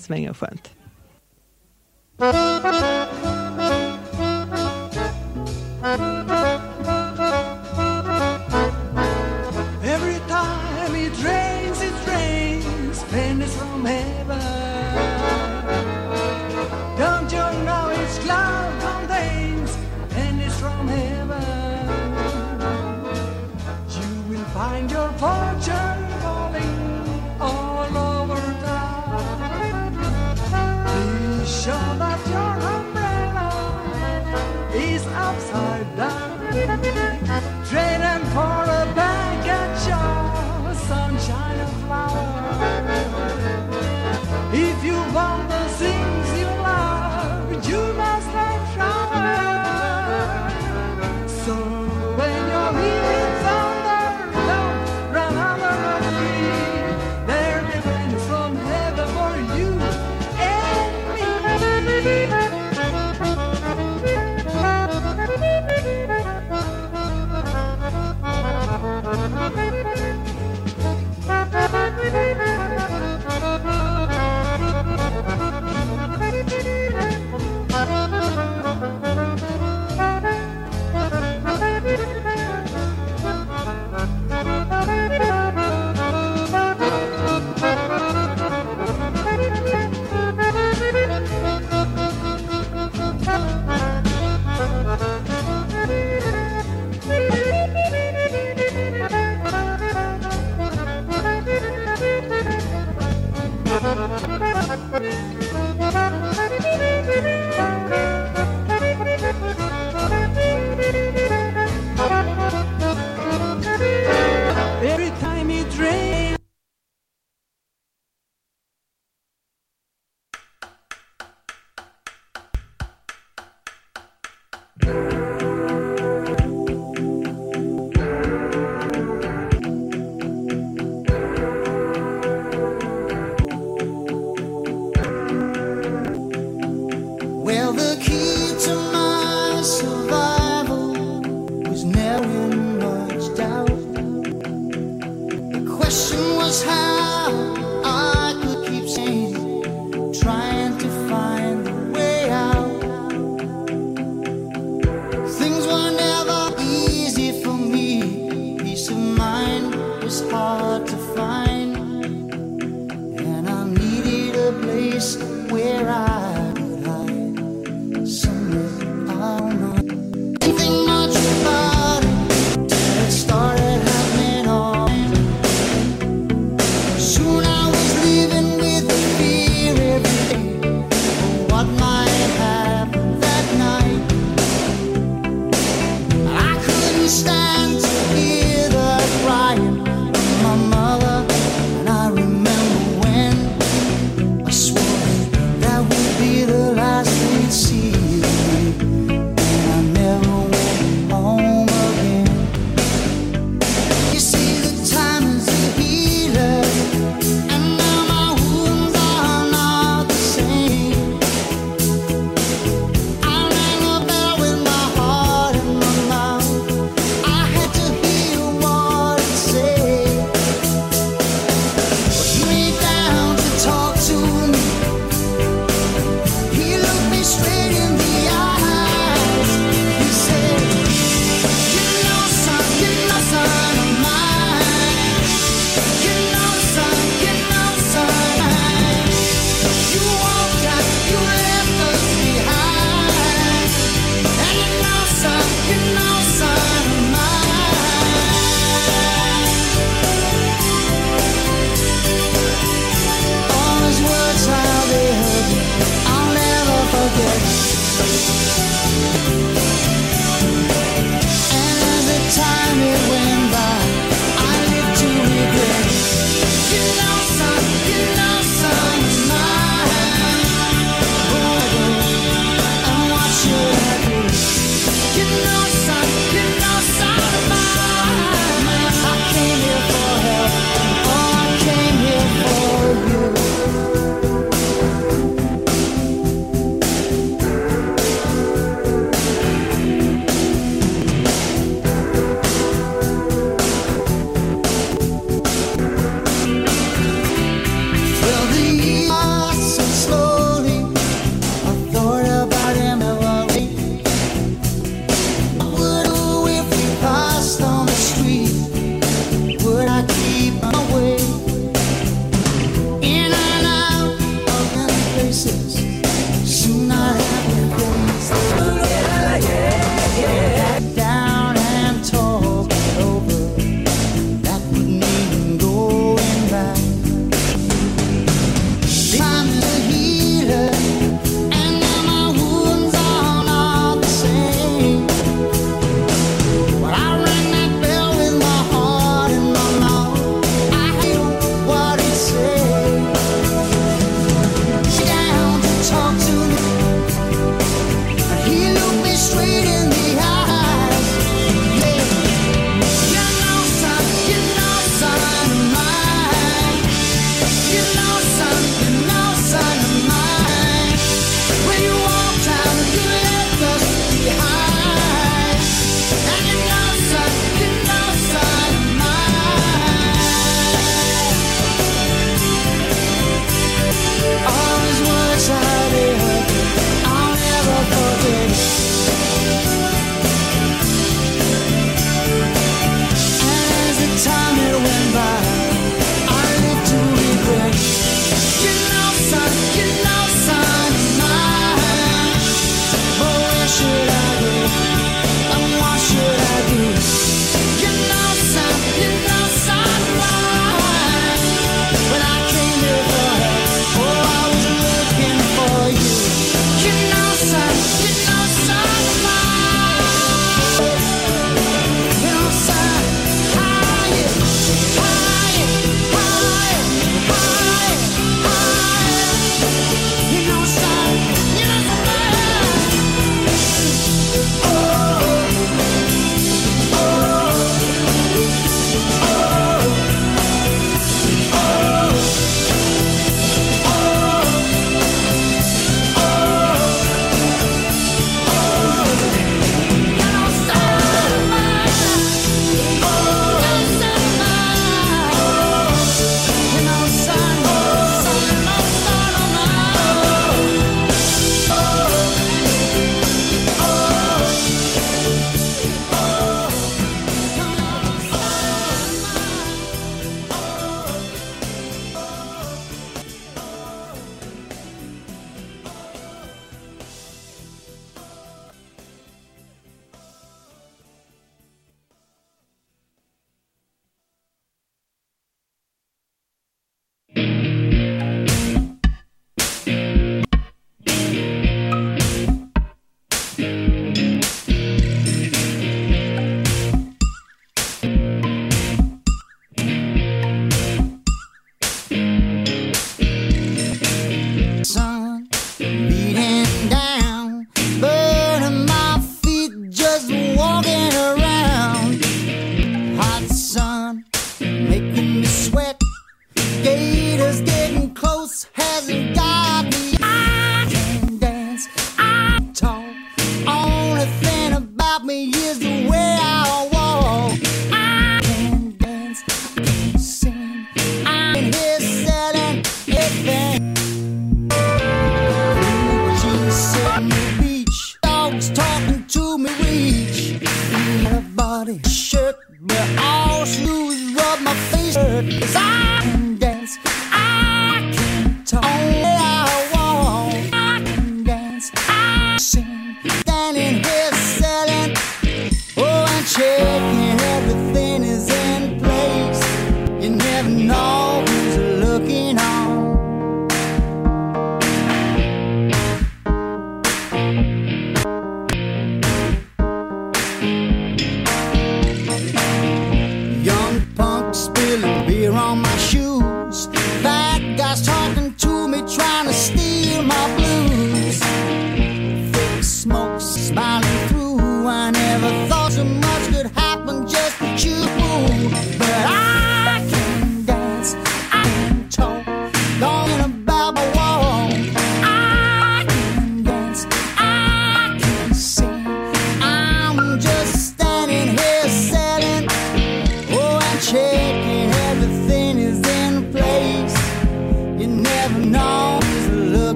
svänga skönt. Every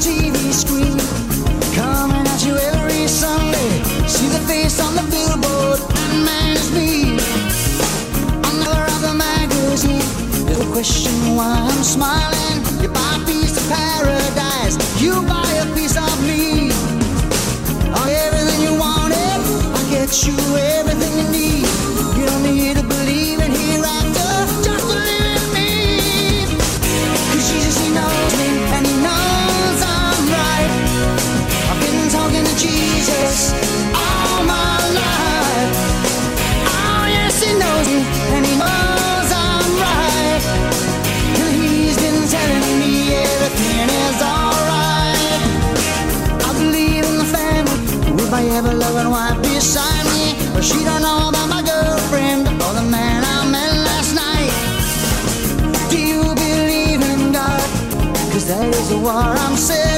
TV screen. Coming at you every Sunday. See the face on the billboard. That man is me. Another of the magazine. Little question why I'm smiling. You buy a piece of paradise. You buy a piece of me. Oh, everything you wanted, I get you everything. what I'm saying.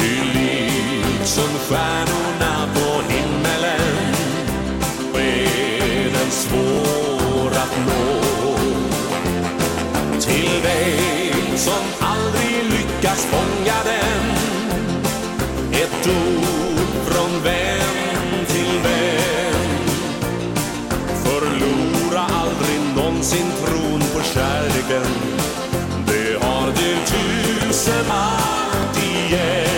till liv som stjärnorna på himmelen. Freden svår att nå. Till dig som aldrig lyckas fånga den. Ett ord från vän till vän. Förlora aldrig någonsin tron på kärleken. Det har du tusen allt igen.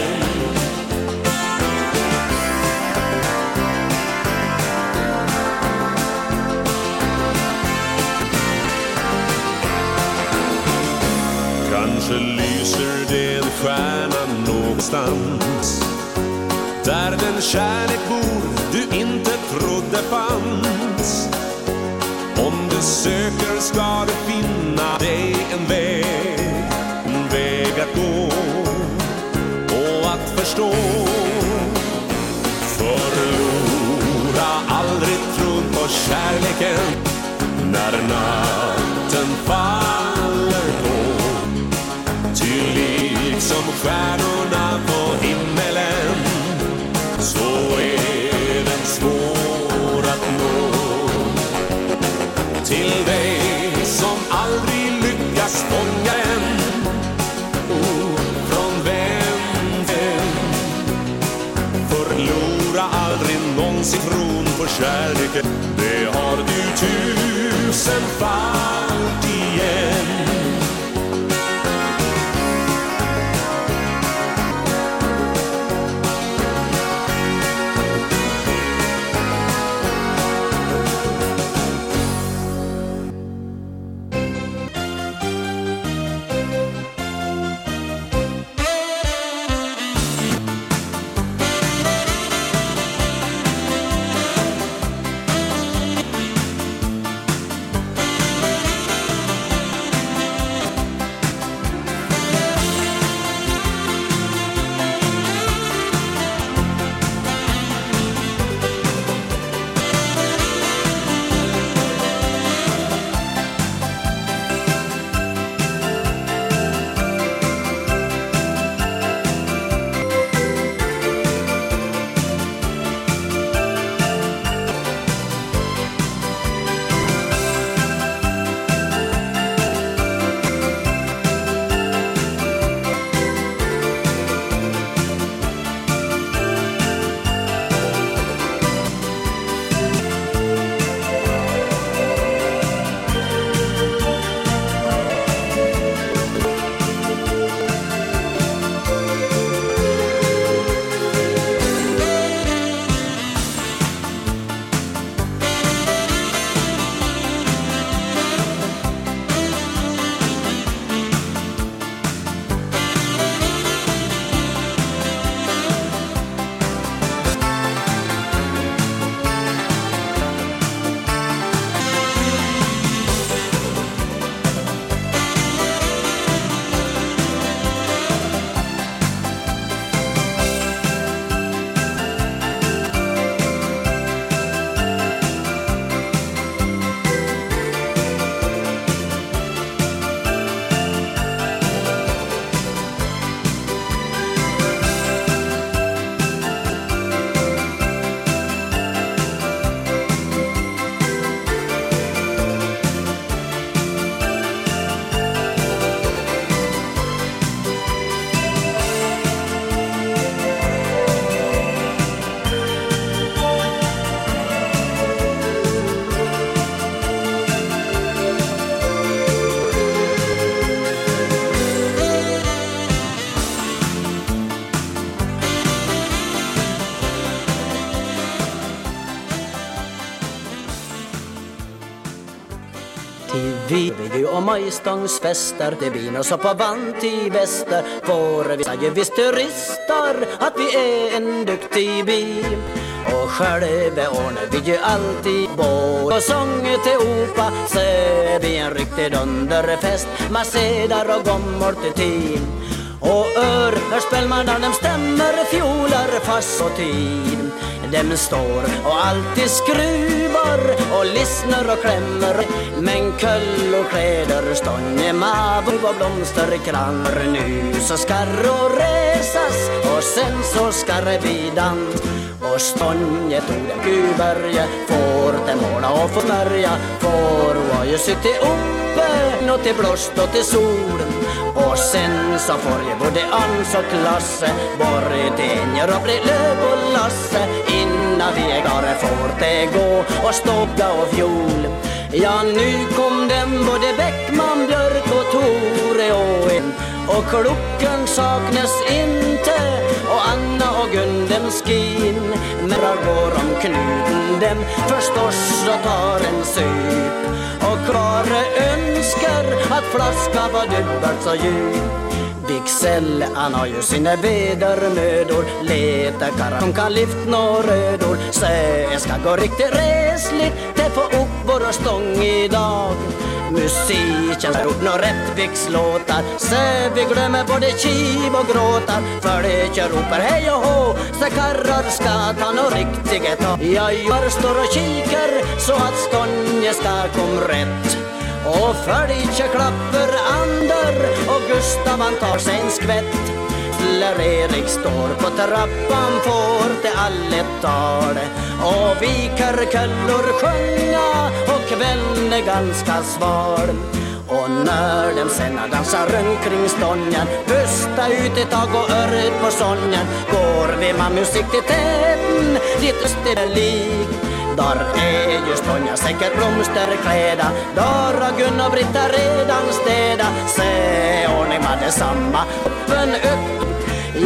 stjärnan någonstans. Där den kärlek bor du inte trodde fanns. Om du söker ska du finna dig en väg En väg att gå och att förstå. Förlora aldrig tron på kärleken när natt Som stjärnorna på himmelen så är den svår att nå. Till dig som aldrig lyckas fånga en ord från vännen Förlora aldrig någonsin tron på kärleken. Det har du tusenfalt igen. Video och majstångsfester Det blir nog så på vant i väster. För vi säger visst turister att vi är en duktig by. Och själva ordnar vi ju alltid båt och sång till opa så vi en riktig dunderfest. Med sedar och gommor till team och ör, där spelmannen dem stämmer fjolar fast och tid Dem står och alltid skruvar och lyssnar och klämmer. Men köll och kläder stånge mav och blomsterkransar Nu så skall och resas. Och sen så skall det bli dans och tog orden kuberge får det måla och få märja får var ju sitta uppe nå till blåst och till solen och sen så får ju både ans och klasse borre tenjer och bli löv och lasse. Innan vi är klara får det gå och ståga och fjol. Ja, nu kom den både Bäckman, Björk och Tore och en. Och klockan saknas inte och Anna och Gun dem skin. Mera går om knuten dem förstås och tar en sup. Och Kvare önskar att flaskan var dubbelt så djup. Bixell, han har ju sina vedermödor. Leta karlar som kan lyft några rödor. Så jag ska gå riktigt resligt Det får upp skivor och stång idag. Musiken har gjort några Rättvikslåtar. Se vi glömmer både kiv och gråtar. Folket ropar hej och hå. Så karrar ska ta nå riktiga tag Jag står och kikar så att stången ska kom rätt. Och följer klapper andar och Gustav han tar sig en skvätt. Eller Erik står på trappan får det alle tal. Och vikar källor sjunga och kvällen är ganska sval och när de sen dansar runt kring stången Pusta ut ett tag och örret på sången. Går vi med musik till täten Dit öst är lik. Där är ju stången, säkert blomsterkläda. Där har Gun och Britta redan städa Se ordning med detsamma. Öppen upp.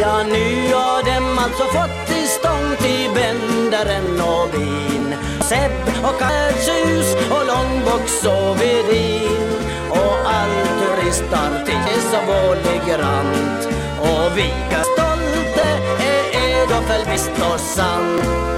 Ja, nu har dem alltså fått till stånd till bändaren och vin. Sepp och Kattshus och Långbox och Vedin. Och all turistartist och vårlig grant Och vilka stolte är Edofel visst och sant?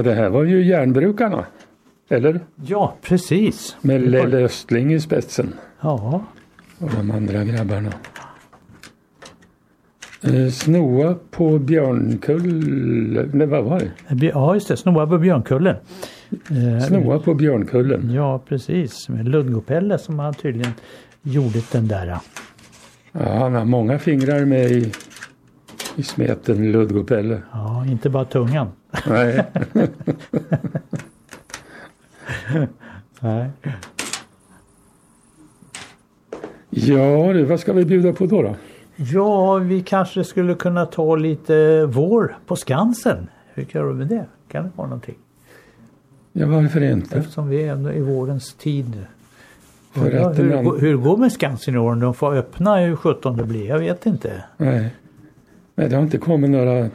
Ja, det här var ju järnbrukarna. Eller? Ja, precis. Med Lelle Östling i spetsen. Ja, Och de andra grabbarna. Eh, Snoa på Björnkull... Nej, vad var det? ja just det. Snåa på Björnkullen. Eh, Snoa på Björnkullen. Ja, precis. Med Ludgopelle som han tydligen gjorde den där. Ja, han har många fingrar med i, i smeten Ludgopelle. Ja, inte bara tungan. Nej. Nej. Ja du, vad ska vi bjuda på då? då? Ja, vi kanske skulle kunna ta lite vår på Skansen. Hur kan du med det? Kan det vara någonting? Ja, varför inte? Eftersom vi är ändå i vårens tid. För Ja, hur, an- går- hur går med Skansen i år? De får öppna hur 17 det blir? Jag vet inte. Nej. Nej, det har inte kommit några...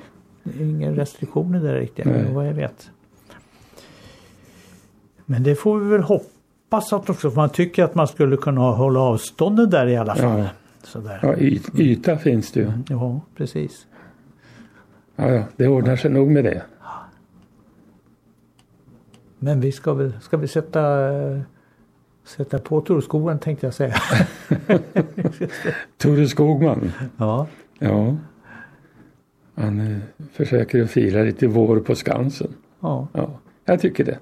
Ingen restriktioner där riktigt, Nej. vad jag vet. Men det får vi väl hoppas att också, för man tycker att man skulle kunna hålla avståndet där i alla fall. Ja. Sådär. Ja, yt, yta finns det ju. Ja, precis. Ja, ja, det ordnar sig nog med det. Men vi ska väl, ska vi sätta, sätta på Torskogen tänkte jag säga. Tore Skogman. ja. Ja. Han eh, försöker fira lite vår på Skansen. ja. Ja, jag tycker det.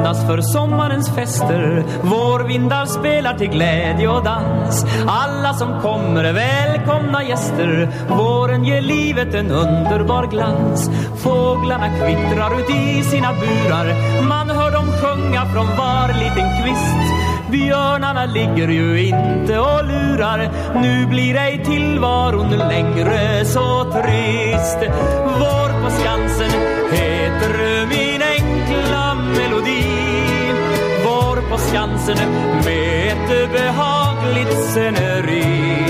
Öppnas för sommarens fester. Vårvindar spelar till glädje och dans. Alla som kommer är välkomna gäster. Våren ger livet en underbar glans. Fåglarna kvittrar ut i sina burar. Man hör dem sjunga från var liten kvist. Björnarna ligger ju inte och lurar. Nu blir ej tillvaron längre så trist. Vår på Skansen chansen med ett behagligt sceneri.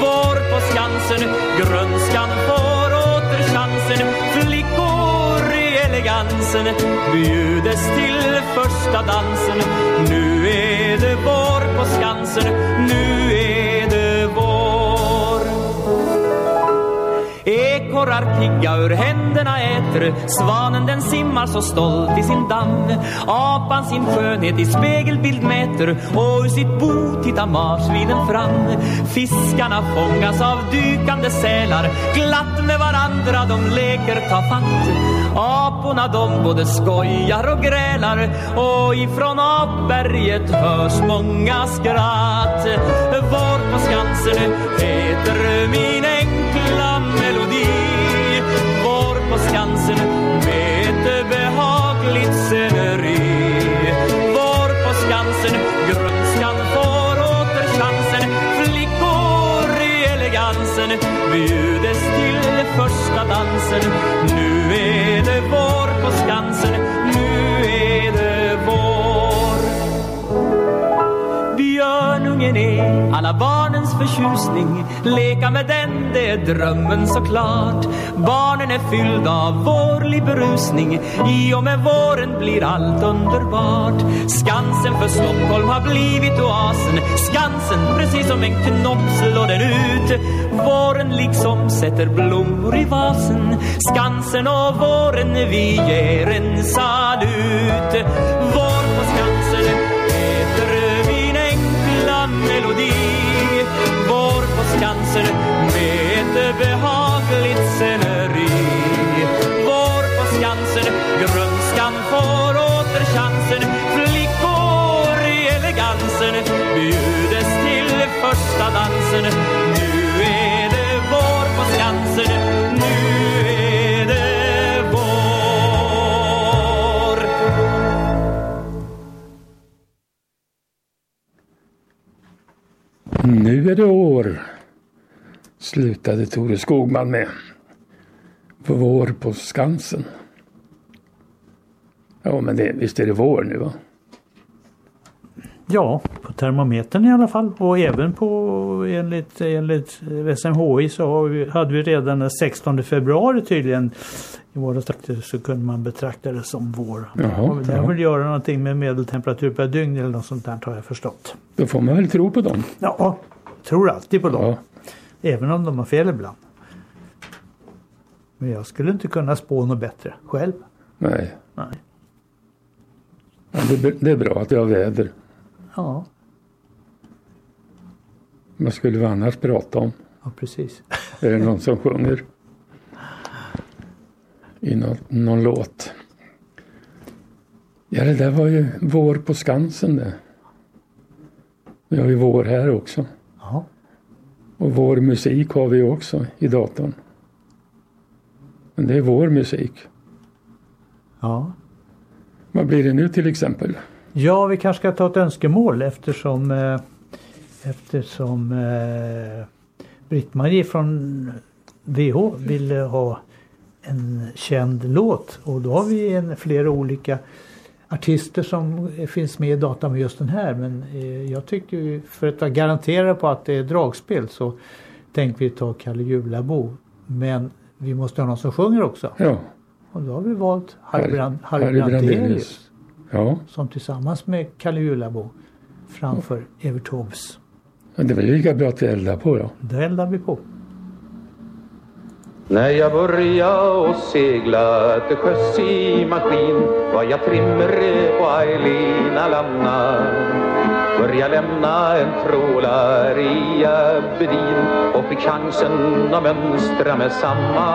Vår på Skansen, grönskan får åter chansen. Flickor i elegansen bjudes till första dansen. Nu är det vår på Skansen, nu Ekorrar pigga ur händerna äter. Svanen den simmar så stolt i sin damm. Apan sin skönhet i spegelbild mäter. Och ur sitt bo tittar marsvinen fram. Fiskarna fångas av dykande sälar. Glatt med varandra de leker ta fatt. Aporna de både skojar och grälar. Och ifrån apberget hörs många skratt. Vår på Skansen heter min på med ett behagligt sceneri. Vår på Skansen, grönskan får åter chansen. Flickor i elegansen bjudes till första dansen. Nu är det vår på Skansen, nu är det vår. Björnungen är alla barnen förtjusning. Leka med den, det är drömmen såklart. Barnen är fyllda av vårlig berusning I och med våren blir allt underbart. Skansen för Stockholm har blivit oasen. Skansen, precis som en knopp slår den ut. Våren liksom sätter blommor i vasen. Skansen och våren, vi ger en salut. Vår på med ett behagligt sceneri. Vår på Skansen, grönskan får åter chansen. Flickor i elegansen bjudes till första dansen. Nu är det vår på Skansen, nu är det vår. Nu är det år, slutade Tore Skogman med. Vår på Skansen. Ja, men det, visst är det vår nu va? Ja, på termometern i alla fall och även på enligt, enligt SMHI så vi, hade vi redan den 16 februari tydligen i våra trakter så kunde man betrakta det som vår. Jaha, det har väl göra någonting med medeltemperatur per dygn eller något sånt där har jag förstått. Då får man väl tro på dem. Ja, tror alltid på dem. Ja, Även om de har fel ibland. Men jag skulle inte kunna spå något bättre själv. nej. Nej. Ja, det, är- det är bra att vi har väder. Ja, Vad skulle vi annars prata om? ja precis. Är det någon som sjunger? I någon, någon låt. Ja, det där var ju vår på Skansen det. Vi har ju vår här också. Och vår musik har vi också i datorn. Men det är vår musik. ja. Vad blir det nu till exempel? Ja, vi kanske ska ta ett önskemål eftersom eh, eftersom eh, Britt-Marie från VH ville ha en känd låt och då har vi en, flera olika artister som finns med i datan med just den här men eh, jag tycker ju för att vara garanterad på att det är dragspel så tänkte vi ta Kalle Julabo men vi måste ha någon som sjunger också Ja, och då har vi valt Harry, Harry- Brand, Harry Harry Brandelius ja. som tillsammans med Kalle Julabo framför Evert Taubes. Men det väl lika bra att vi eldar på då. Då eldar vi på. När jag började och segla till sjöss i maskin var jag trimmer på Eileen Alanna. Börja lämna en trålare i Aberdeen och fick chansen att mönstra med samma.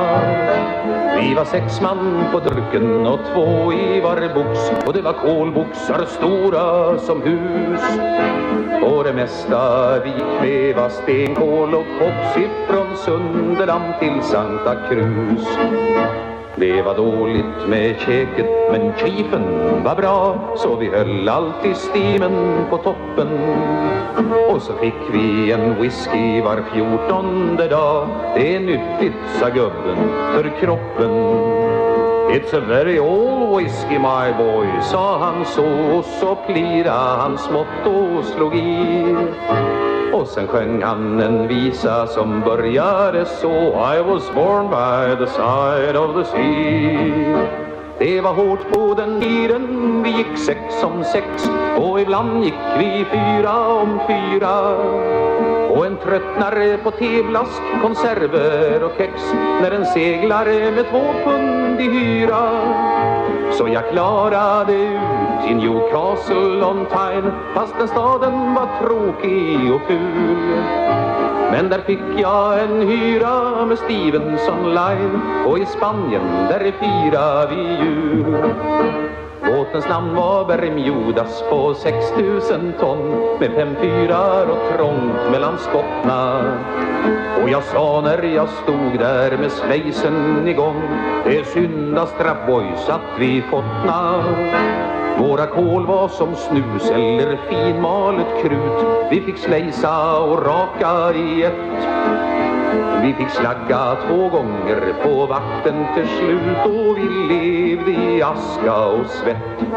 Vi var sex man på durken och två i var box. Och det var kolboxar stora som hus. Och det mesta vi gick med var stenkol och koks ifrån Sunderland till Santa Cruz. Det var dåligt med käket men chefen var bra så vi höll alltid stimen på toppen. Och så fick vi en whisky var fjortonde dag. Det är nyttigt, sa gubben, för kroppen. It's a very old whisky my boy Sa han så och så plira han smått och slog i och sen sjöng han en visa som började så I was born by the side of the sea det var hårt på den tiden, vi gick sex om sex och ibland gick vi fyra om fyra. Och en tröttnare på teblask, konserver och kex när en seglare med två pund i hyra. Så jag klarade ut i Newcastle on Tyne fastän staden var tråkig och ful. Men där fick jag en hyra med Stevenson Line och i Spanien där firar vi jul. Båtens namn var Bermudas på 6000 ton med fem fyrar och trångt mellan skottna. Och jag sa när jag stod där med svejsen igång det är syndastraff boys att vi fåttna. Våra kol var som snus eller finmalet krut Vi fick slejsa och raka i ett vi fick slagga två gånger på vatten till slut Och vi levde i aska och svett.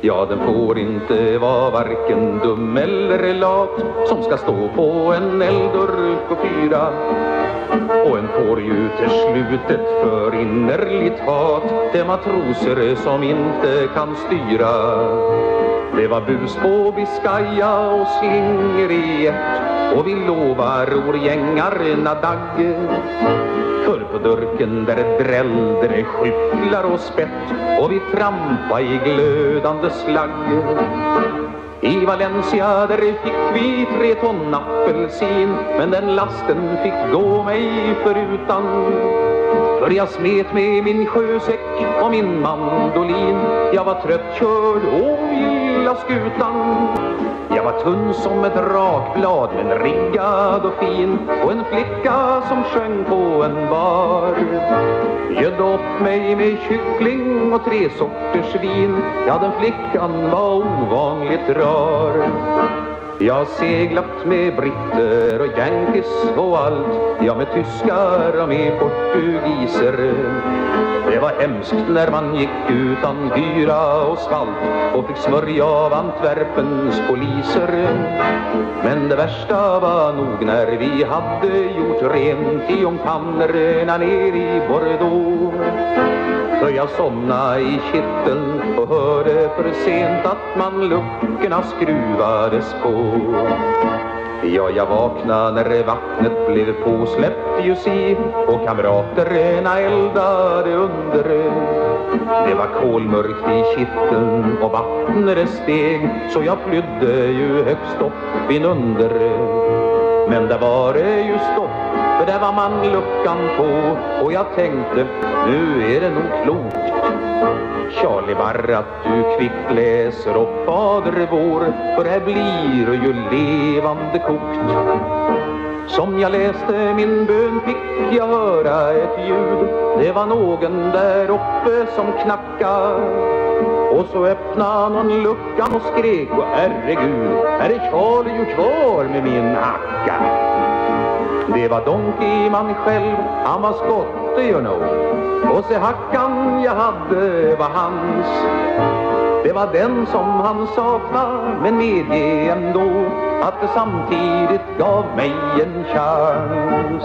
Ja, den får inte vara varken dum eller lat Som ska stå på en eldurk och fyra. Och en får ju till slutet för innerligt hat till matroser som inte kan styra. Det var bus på Biscaya och slinger i ett och vi lovar orgängarna dagge För på dörken där drällde det skyfflar och spett. Och vi trampa i glödande slagg. I Valencia där fick vi tre ton apelsin. Men den lasten fick gå mig förutan. För jag smet med min sjösäck och min mandolin. Jag var tröttkörd och lilla skutan. Jag var tunn som ett rakblad men riggad och fin och en flicka som sjöng på en bar. Gödde upp mig med kyckling och tre sorters vin. Ja, den flickan var ovanligt rar jag seglat med britter och yankees och allt. Ja, med tyskar och med portugiser. Det var hemskt när man gick utan hyra och svalt Och fick smörja av Antwerpens poliser. Men det värsta var nog när vi hade gjort rent i ångpannorna ner i Bordeaux för jag somna' i kitteln och hörde för sent att man luckorna skruvades på Ja, jag vaknade när vattnet blev påsläppt ju si och kamraterna eldade under. Det var kolmörkt i kitteln och vattnet steg så jag flydde ju högst upp inunder Men där var det ju stopp för där var man luckan på och jag tänkte nu är det nog klokt. Charlie Barr att du kvickt läser upp Fader vår för här blir ju levande kokt. Som jag läste min bön fick jag höra ett ljud. Det var någon där uppe som knackade. Och så öppnade någon luckan och skrek Och herregud, här är Charlie ju kvar med min hacka det var Donkey man själv, han var skotte you know. Och se hackan jag hade var hans. Det var den som han saknar men medge ändå Att det samtidigt gav mig en chans.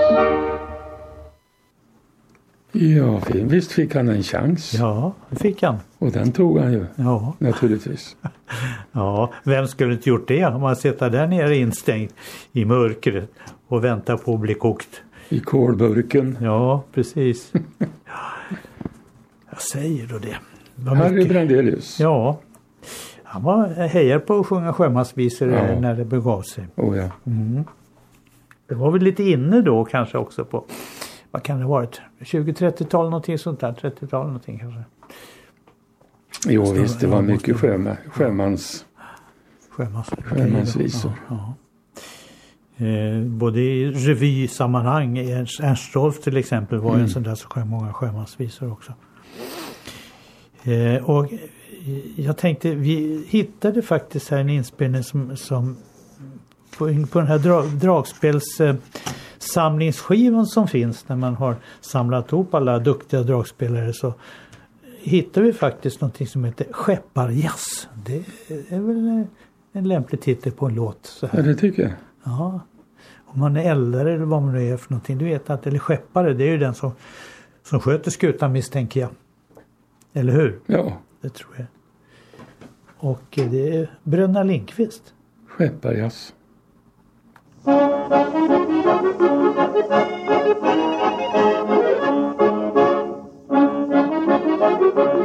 Ja, visst fick han en chans. Ja, det fick han. Och den tog han ju. Ja. Naturligtvis. Ja, vem skulle inte gjort det om man sitter där nere instängd i mörkret och väntar på att bli kokt. I kolburken. Ja, precis. Jag säger då det. Vad Harry mycket- Brandelius. Ja. Han var hejar på att sjunga sjömansvisor Ja. när det begav sig. Oh, ja. Det var väl lite inne då kanske också på, vad kan det ha varit, 20-30-tal någonting sånt där, 30-tal någonting kanske. Jo visst, det var mycket sjöma, sjömans... Sjömans, Sjömansvisor. Ja, ja. Eh, både i revysammanhang, Ernst Rolf till exempel var en sån där som sjöng många sjömansvisor också. Eh, och eh, jag tänkte, vi hittade faktiskt här en inspelning som, som på, på den här dra, dragspels eh, samlingsskivan som finns när man har samlat ihop alla duktiga dragspelare så hittar vi faktiskt någonting som heter Skepparjazz. Det är väl en lämplig titel på en låt. Så Ja, här. det tycker jag. Ja. Om man är eldare eller vad man nu är för någonting. Du vet att, eller skeppare, det är ju den som, som sköter skutan misstänker jag. Eller hur? Ja, Det tror jag. Och eh, det är Bröderna Lindqvist. skepparjazz. thank you.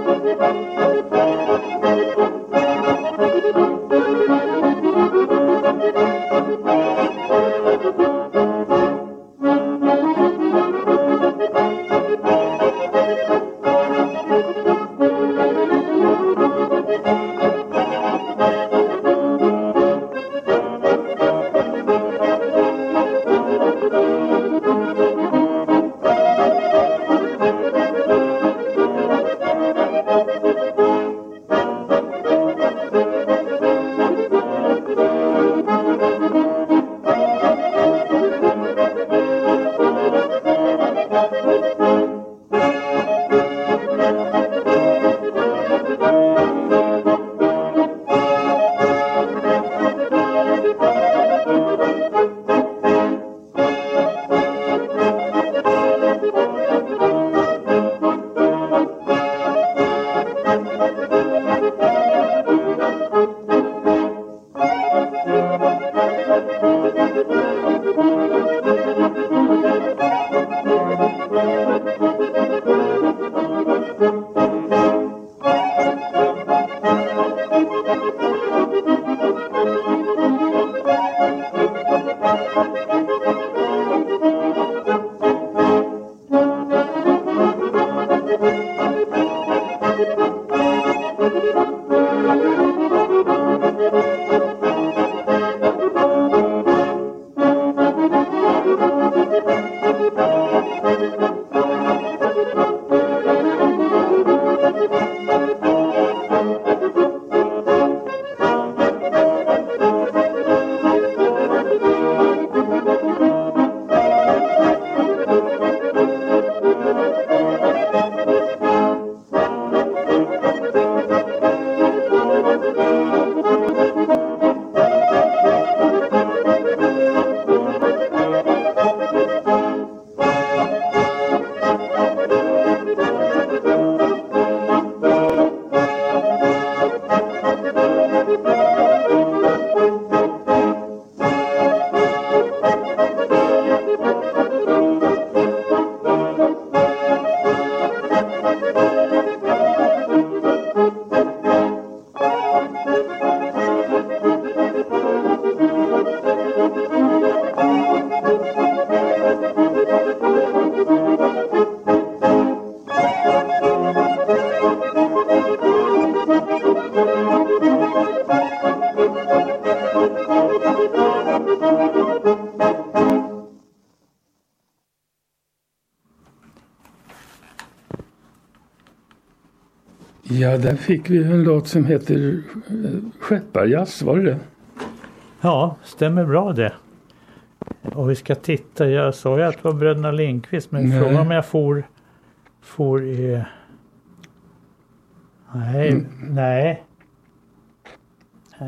Ja, där fick vi en låt som heter eh, Skepparjazz, var det det? Ja, stämmer bra det. Och vi ska titta, jag sa ju att det var Bröderna Lindqvist men frågan om jag får, får i... Nej, Mm. nej. Eh,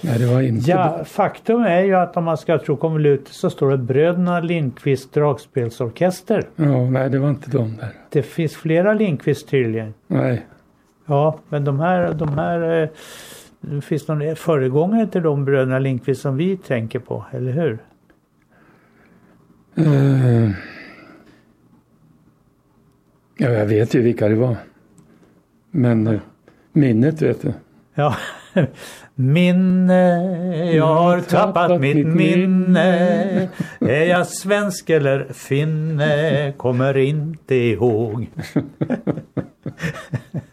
Nej, det var inte Ja, faktum är ju att om man ska tro konvolutet så står det Bröderna Lindqvist dragspelsorkester. Ja, nej, det var inte de där. Det finns flera Lindqvist tydligen. Nej, Ja, men de här, de här eh, det finns någon föregångare till de bröderna Lindqvist som vi tänker på, eller hur? Eh, ja, jag vet ju vilka det var. Men eh, minnet vet du. Ja, minne, jag har tappat mitt minne. Är jag svensk eller finne, kommer inte ihåg.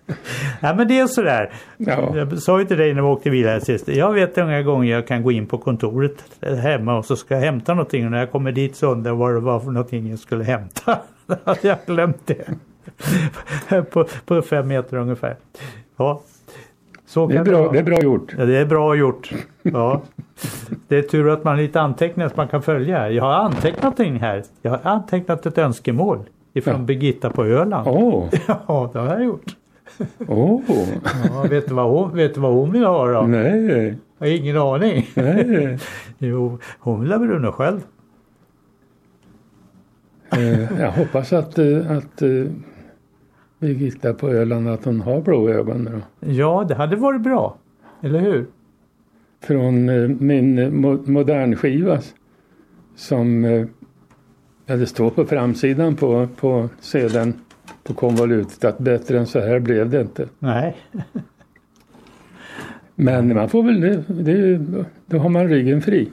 ja men det är sådär. Ja, Jag sa ju till dig när vi åkte bil här sist. Jag vet hur många gånger jag kan gå in på kontoret hemma och så ska jag hämta någonting och när jag kommer dit så undrar jag vad det var för någonting jag skulle hämta. Hade jag glömt det. på, på fem meter ungefär. Ja. Så det är bra, vara. det är bra gjort. Ja, det är bra gjort. Ja. Det är tur att man har lite anteckningar som man kan följa. Jag har antecknat någonting här. Jag har antecknat ett önskemål ifrån Ja. Birgitta på Öland. Åh, Ja, det har jag gjort. Åh, Ja, vet, du vad hon, vet du vad hon vill ha då? nej, Jag har ingen aning. nej. Jo, hon vill ha Bruno själv. Eh, jag hoppas att, eh, att eh, Birgitta på Öland att hon har blå ögon då. Ja, det hade varit bra. Eller hur? Från min mo- modernskiva som ja, det står på framsidan på, på sedeln på konvolutet att bättre än så här blev det inte. Nej. Men man får väl det, det då har man ryggen fri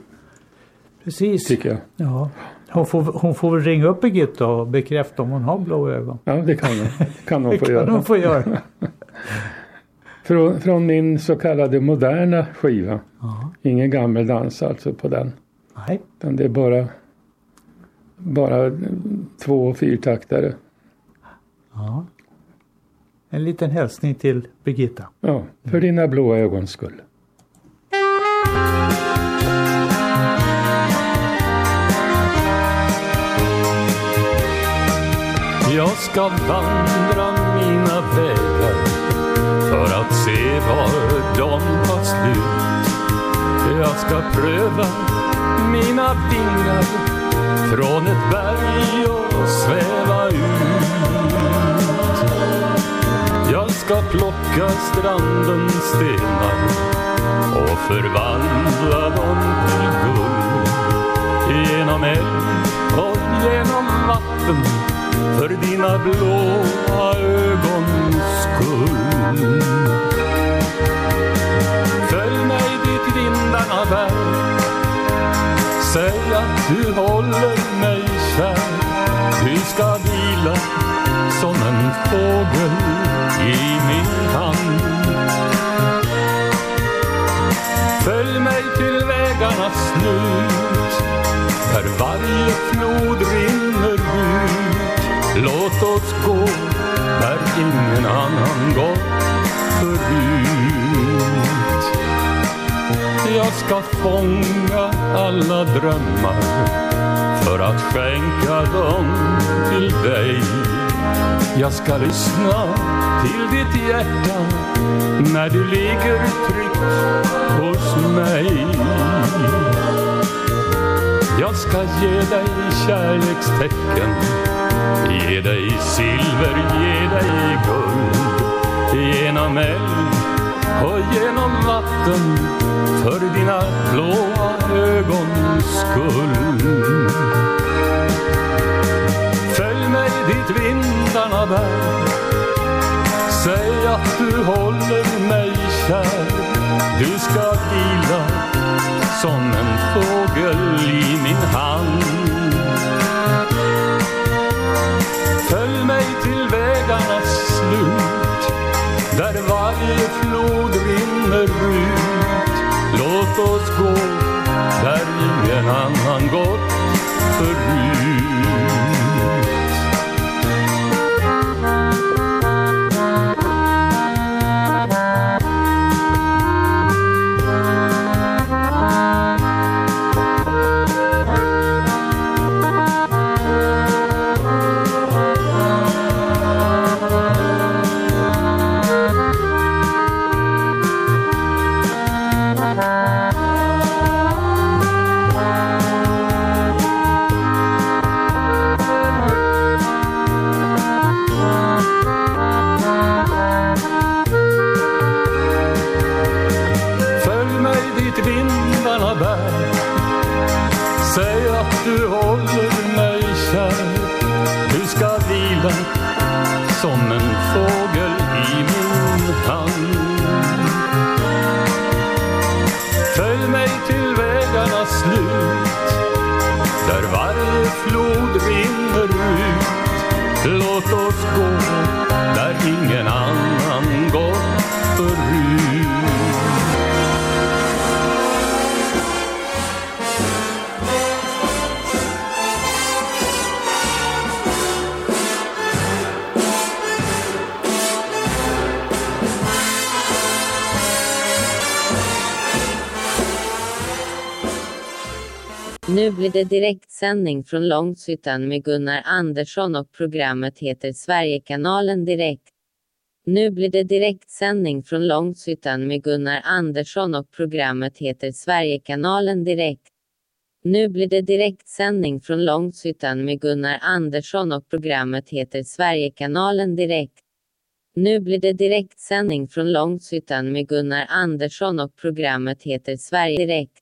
Precis. tycker jag. Ja. Hon, får, hon får väl ringa upp Birgitta och bekräfta om hon har blå ögon. Ja det kan hon, kan hon Det få kan göra. hon få göra. Från, från min så kallade moderna skiva. Ja. Ingen gammeldans alltså på den. Nej. Utan det är bara, bara två fyrtaktare. Ja. En liten hälsning till Birgitta. Ja, för dina blåa ögons skull. Jag ska vandra mina vägar för att se var de tar slut. Jag ska pröva mina vingar från ett berg sväva ut. Jag ska plocka strandens stenar och förvandla dem till guld genom eld och genom vatten för dina blåa ögons skull. Följ mig dit vindarna bär Säg att du håller mig kär du ska vila som en fågel i min hand? Följ mig till vägarnas slut. Där varje flod rinner ut. Låt oss gå där ingen annan gått förut. Jag ska fånga alla drömmar för att skänka dem till dig. Jag ska lyssna till ditt hjärta när du ligger tryggt hos mig. Jag ska ge dig kärlekstecken Ge dig silver, ge dig guld. Genom eld och genom vatten För dina blåa ögons skull. Följ mig dit vindarna bär. Säg att du håller mig kär. Du ska vila som en fågel i min hand. Följ mig till vägarnas slut där varje flod rinner ut. Låt oss gå ingen annan gått förut. Nu blir det direktsändning från Långshyttan med Gunnar Andersson och programmet heter Sverigekanalen Direkt. Nu blir det direktsändning från Långshyttan med Gunnar Andersson och programmet heter Sverigekanalen Direkt. Nu blir det direktsändning från Långshyttan med Gunnar Andersson och programmet heter Sverigekanalen Direkt. Nu blir det direktsändning från Långshyttan med Gunnar Andersson och programmet heter Sverige Direkt.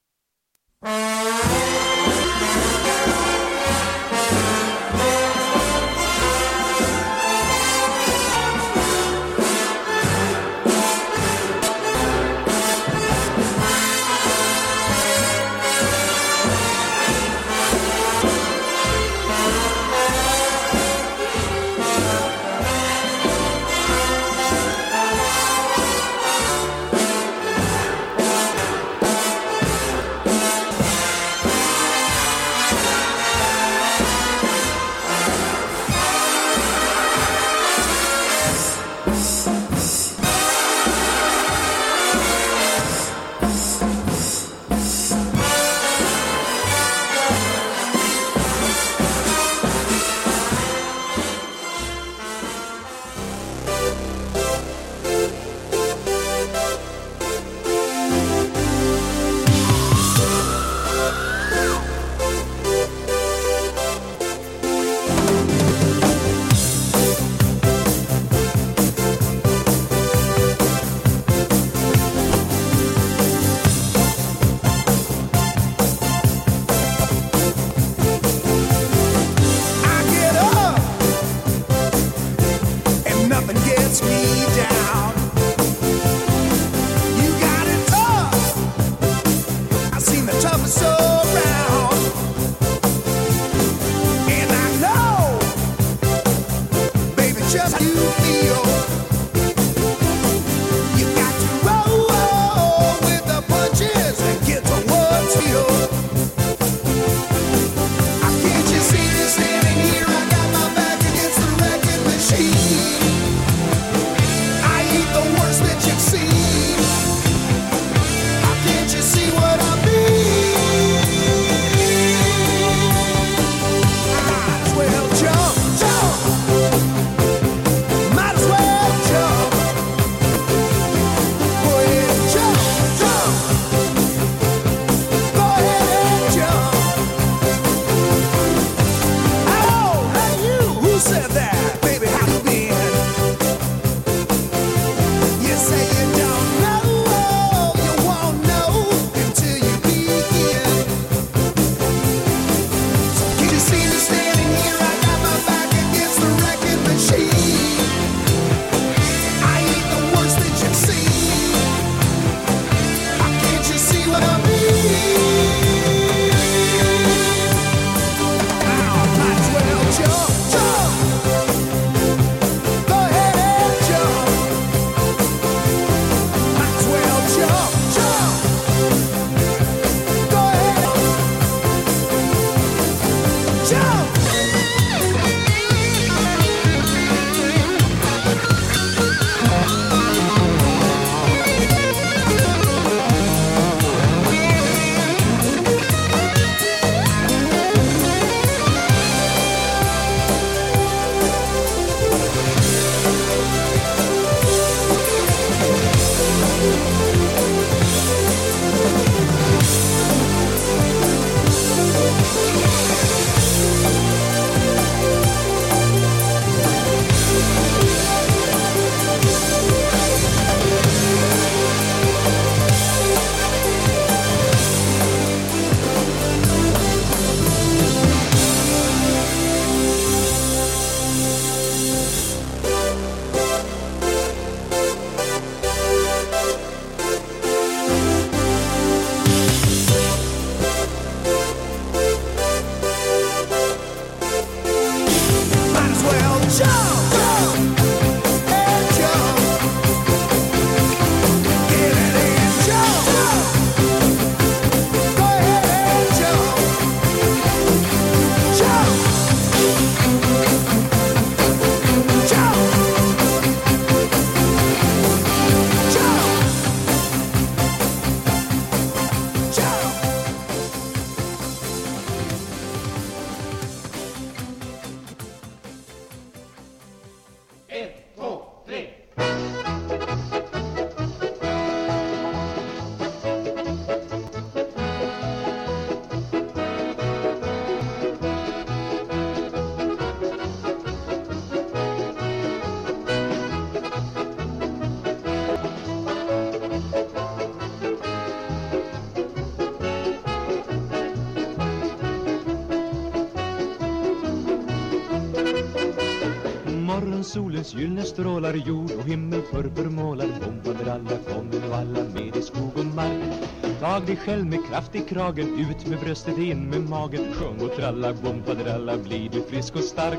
Gyllene jord och himmel purpurmålar Bompaderalla kommer nu alla med i skog och mark. Tag dig själv med kraft i kragen Ut med bröstet in med magen. Sjung och tralla bompaderalla Blir du frisk och stark.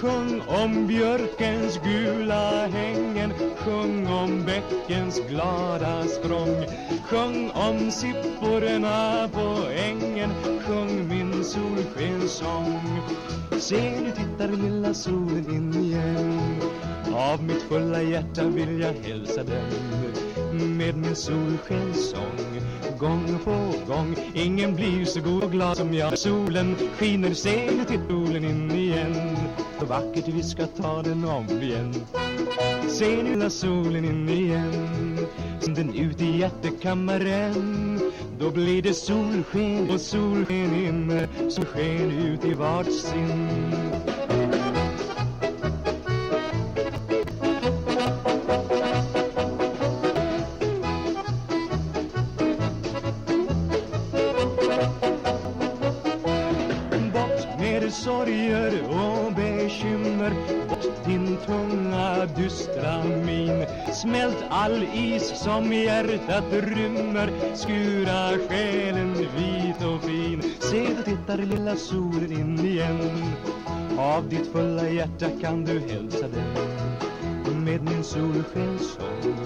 Sjung om björkens gula hängen Sjung om bäckens glada språng. Sjung om sipporna på ängen Sjung min solskenssång. Se nu tittar lilla solen in igen. Av mitt fulla hjärta vill jag hälsa den Med min solskenssång Gång på gång. Ingen blir så god och glad som jag. Solen skiner, se nu tittar solen in igen. Så vackert vi ska ta den om igen. Se nu lilla solen in igen. Den ut i hjärtekammaren. Då blir det solsken och solsken inne. Solsken ut i vart sin kall is som hjärtat rymmer. Skura själen vit och fin. Se du tittar lilla solen in igen. Av ditt fulla hjärta kan du hälsa den. Med min solskenssång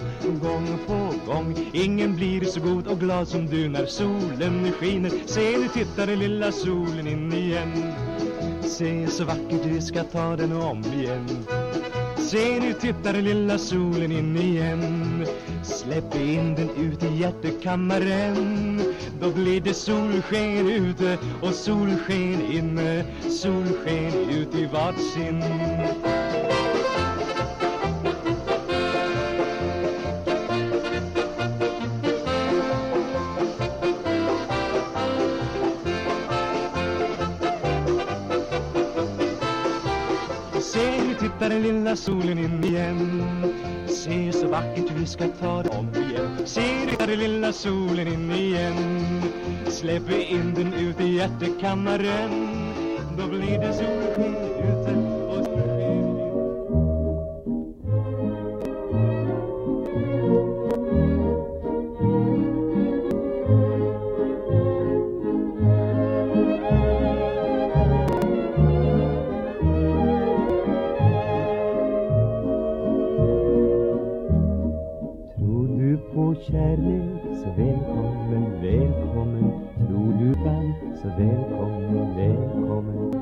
Gång på gång. Ingen blir så god och glad som du när solen skiner. Se nu tittar lilla solen in igen. Se så vackert vi ska ta den om igen. Se nu tittar lilla solen in igen. Släpp in den ut i hjärtekammaren. Då blir det solsken ute och solsken inne. Solsken ut i vart den lilla solen in igen. Se så vackert vi ska ta det om igen. Se nu den lilla solen in igen. Släpp in den ut i hjärtekammaren. Då blir det solsken ute.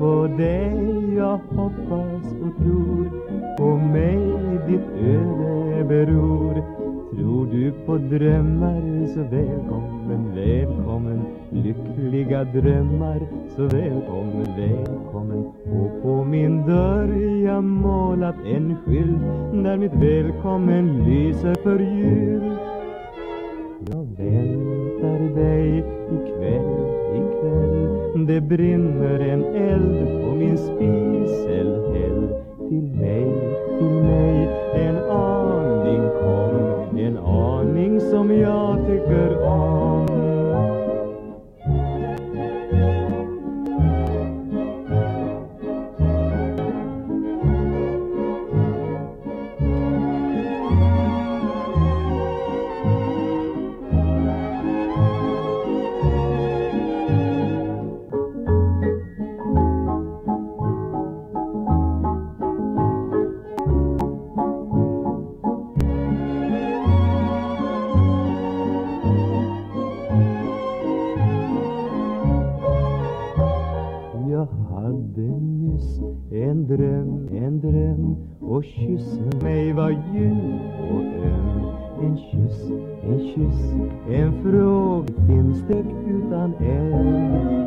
På dig jag hoppas och tror. På mig ditt öde beror. Tror du på drömmar så välkommen, välkommen. Lyckliga drömmar så välkommen, välkommen. Och på min dörr jag målat en skylt Där mitt välkommen lyser för jul. Jag väntar dig ikväll, det brinner en eld på min spiselhäll. Till mig, till mig En aning kom En aning som jag dröm, en dröm och kyssen. Mig var djup och öm. En kyss, en kyss, en fråga. Finns det utan eld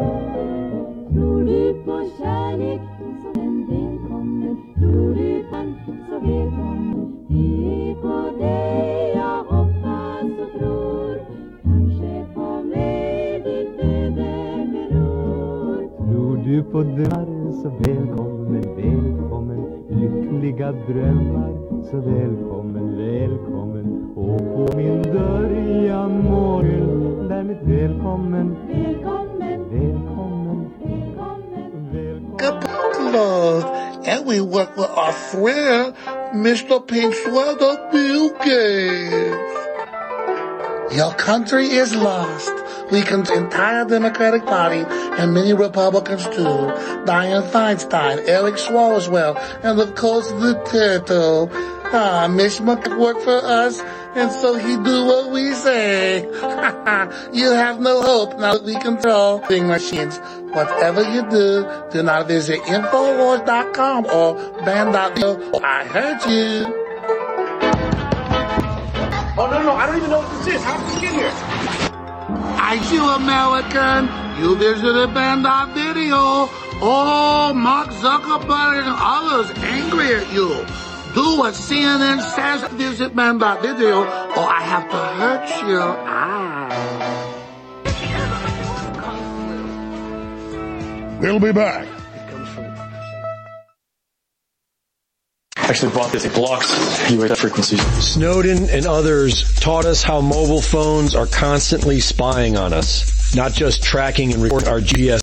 Tror du på kärlek så en välkommen Tror du på en så välkommen Det är på dig jag hoppas och tror. Kanske på mig ditt öde beror Tror du på drömmar så välkommen heliga drömmar Så välkommen, välkommen. Och på min dörr jag morgon Därmed välkommen, välkommen, välkommen, välkommen, välkommen. Good love. And we work with our friend Mr. Pink Sweater Bill Gates. Your country is lost. Lincoln's entire Democratic Party and many Republicans too, Dianne Feinstein, Eric Swalwell, and of course the turtle. Ah, Mitch Monk worked for us, and so he do what we say. you have no hope now that we control thing machines. Whatever you do, do not visit Infowars.com or Band.video. I heard you. Oh, no, no, I don't even know what this is. How did you get here? Are you American? You visited Bandai Video. Oh, Mark Zuckerberg and others angry at you. Do what CNN says. Visit Bandai Video or I have to hurt your eyes. We'll be back. actually bought this, it blocks UHF frequencies. Snowden and others taught us how mobile phones are constantly spying on us, not just tracking and recording our GPS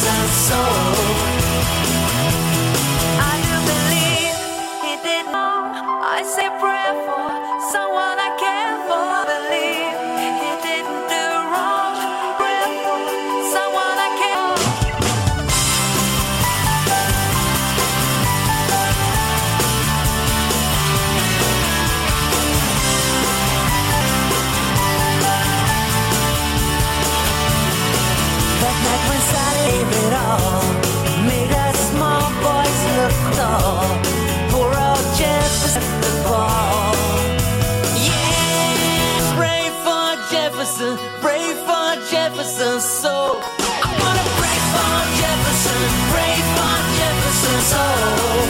sounds so Jefferson, pray for Jefferson's soul. I wanna pray for Jefferson, pray for Jefferson's soul.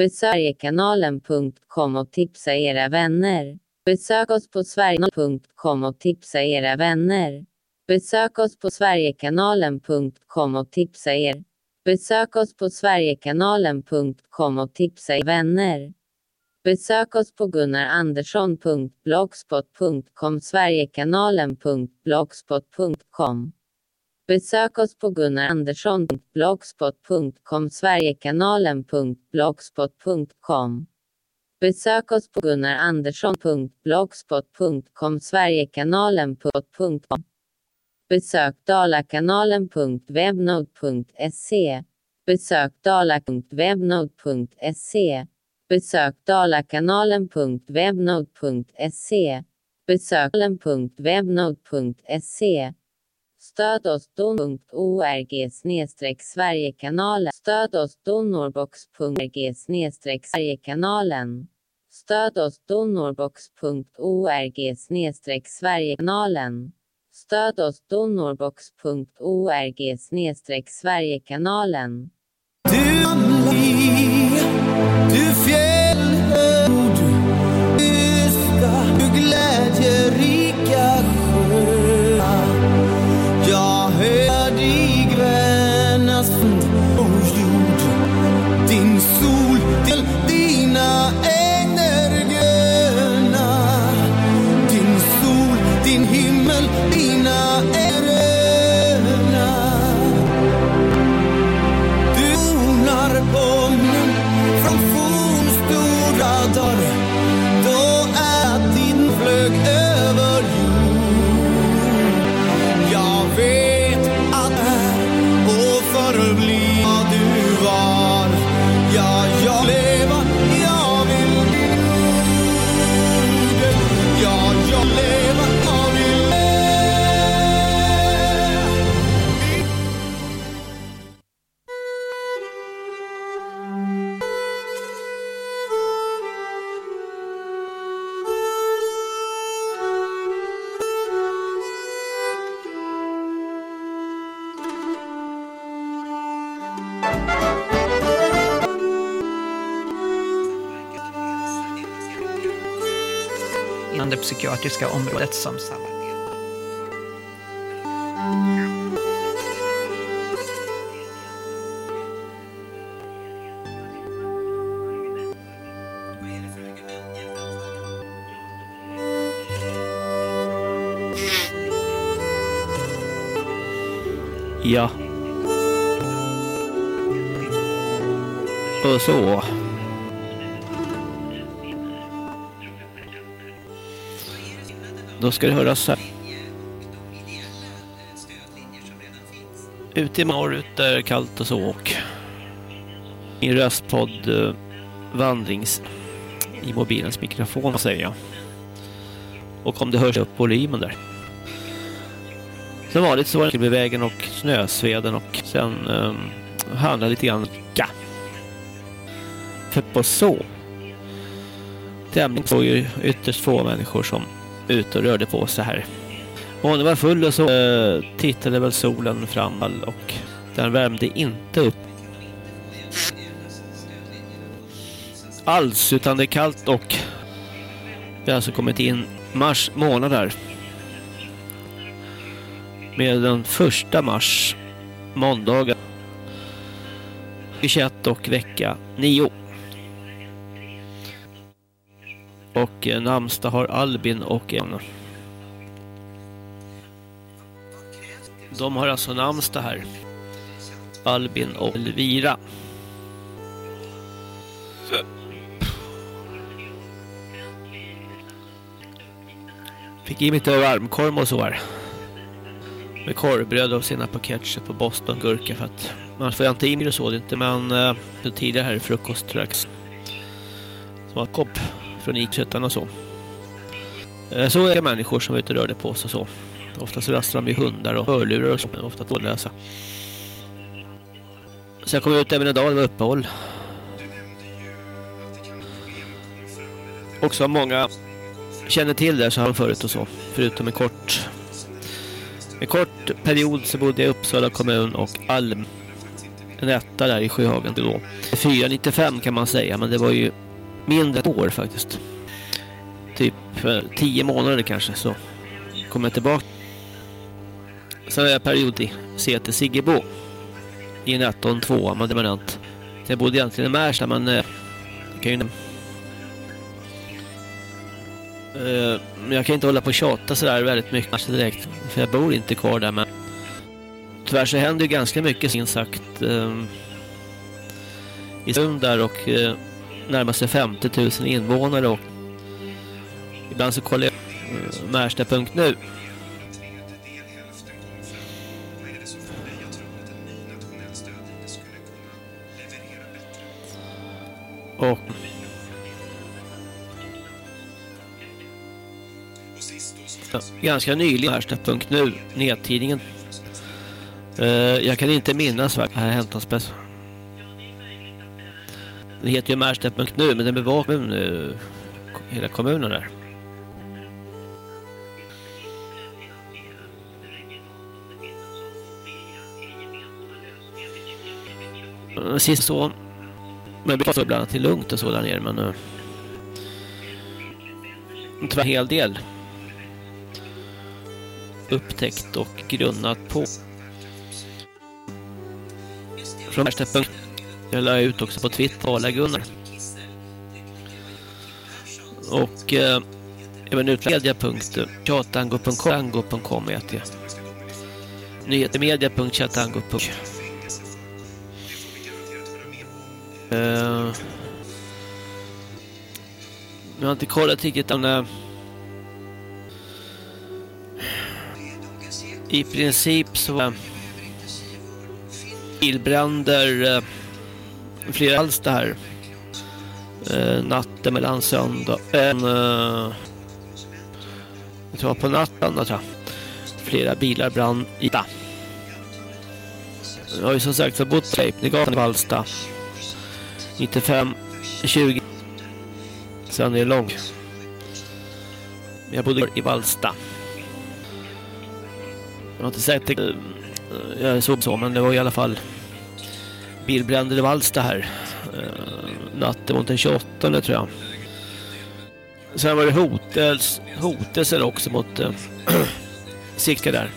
Besök Sverigekanalen.com och tipsa era vänner. Besök oss på Sverigekanalen.com och tipsa era vänner. Besök oss på Sverigekanalen.com och tipsa er. Besök oss på Sverigekanalen.com och tipsa er vänner. Besök oss på gunnarandersson.blogspot.com Sverigekanalen.blogspot.com Besök oss på gunnarandersson.blogspot.com Sverigekanalen.blogspot.com Besök oss på gunnarandersson.blogspot.com Sverigekanalen.com Besök dalakanalen.webnode.se Besök dalakanalen.webnode.se Besök dalakanalen.webnode.se Besök dalen.webnode.se Stöd oss don.org Sverigekanalen. Stöd oss donorbox.org Sverigekanalen. Stöd oss donorbox.org Sverigekanalen. Stöd oss donorbox.org Sverigekanalen. Du du fjär inom området som samarbetar. Ja. Och så. Då ska det höras här. Ute i norrut där det är kallt och så och min röstpodd eh, vandrings i mobilens mikrofon säger jag. Och om det hörs upp volymen där. Som vanligt så var det vid vägen och snösveden och sen eh, um, handlade lite grann ja. För på så tämligen såg ju ytterst få människor som ute och rörde på sig här. Och det var full och så eh, tittade väl solen fram och den värmde inte upp alls utan det är kallt och vi har alltså kommit in mars månad här. Med den första mars måndagen 21 och vecka 9. Och eh, namnsdag har Albin och en. De har alltså namnsdag här. Albin och Elvira. Fick i mig lite varmkorv och så här. Med korvbröd och sina på ketchup och bostongurka för att man får inte i mig det så det är inte men eh, tidigare här i frukost strax. Som var kopp från Iksättan och så. Eh, Så är det människor som är ute och rörde på sig och så. Ofta så rastar de i hundar och hörlurar och så, men ofta trådlösa. Så jag kom ut även idag, det var uppehåll. Och som många känner till det så de förut och så. Förutom en kort en kort period så bodde jag i Uppsala kommun och Alm en etta där i Sjöhagen då. 495 kan man säga, men det var ju mindre än ett år faktiskt. Typ eh, tio månader kanske så kommer jag tillbaka. Sen var jag period i CT Siggebo i en etta och en. Så jag bodde egentligen i Märsta, men eh, jag kan ju Uh, men jag kan inte hålla på och tjata sådär väldigt mycket kanske direkt. För jag bor inte kvar där men tyvärr så händer ju ganska mycket sin sagt Uh, i stund där och uh, närmar sig 50 000 invånare och ibland så kollar jag eh, Märsta.nu och Ja, ganska nyligen Märsta.nu, nedtidningen. Uh, jag kan inte minnas vad det har hänt något speciellt. Den heter ju Märsta.nu men den bevakar nu, hela kommunen där. Sist så men det blir ibland till lugnt och så där nere men eh, uh, tyvärr en hel del upptäckt och grunnat på. Från Märsteppen jag la ut också på Twitter Arla Gunnar. Och eh, även utmedia.chatango.com Chatango.com heter jag. Nyhetermedia.chatango.com eh, Jag har inte kollat riktigt om det i princip så bilbränder eh, flera alls det här eh, natten mellan söndag en, eh, jag tror på natten jag tror. flera bilar brann i da. Jag har ju som sagt bott på Leipnegatan i Vallsta 95 20 sen är det lång jag bodde i Vallsta jag har inte sett det. Eh, jag såg så, men det var i alla fall bilbränder i Vallsta här. Eh, natten mot den 28 tror jag. Sen var det hotels, hotelser också mot eh, äh, Sicka där.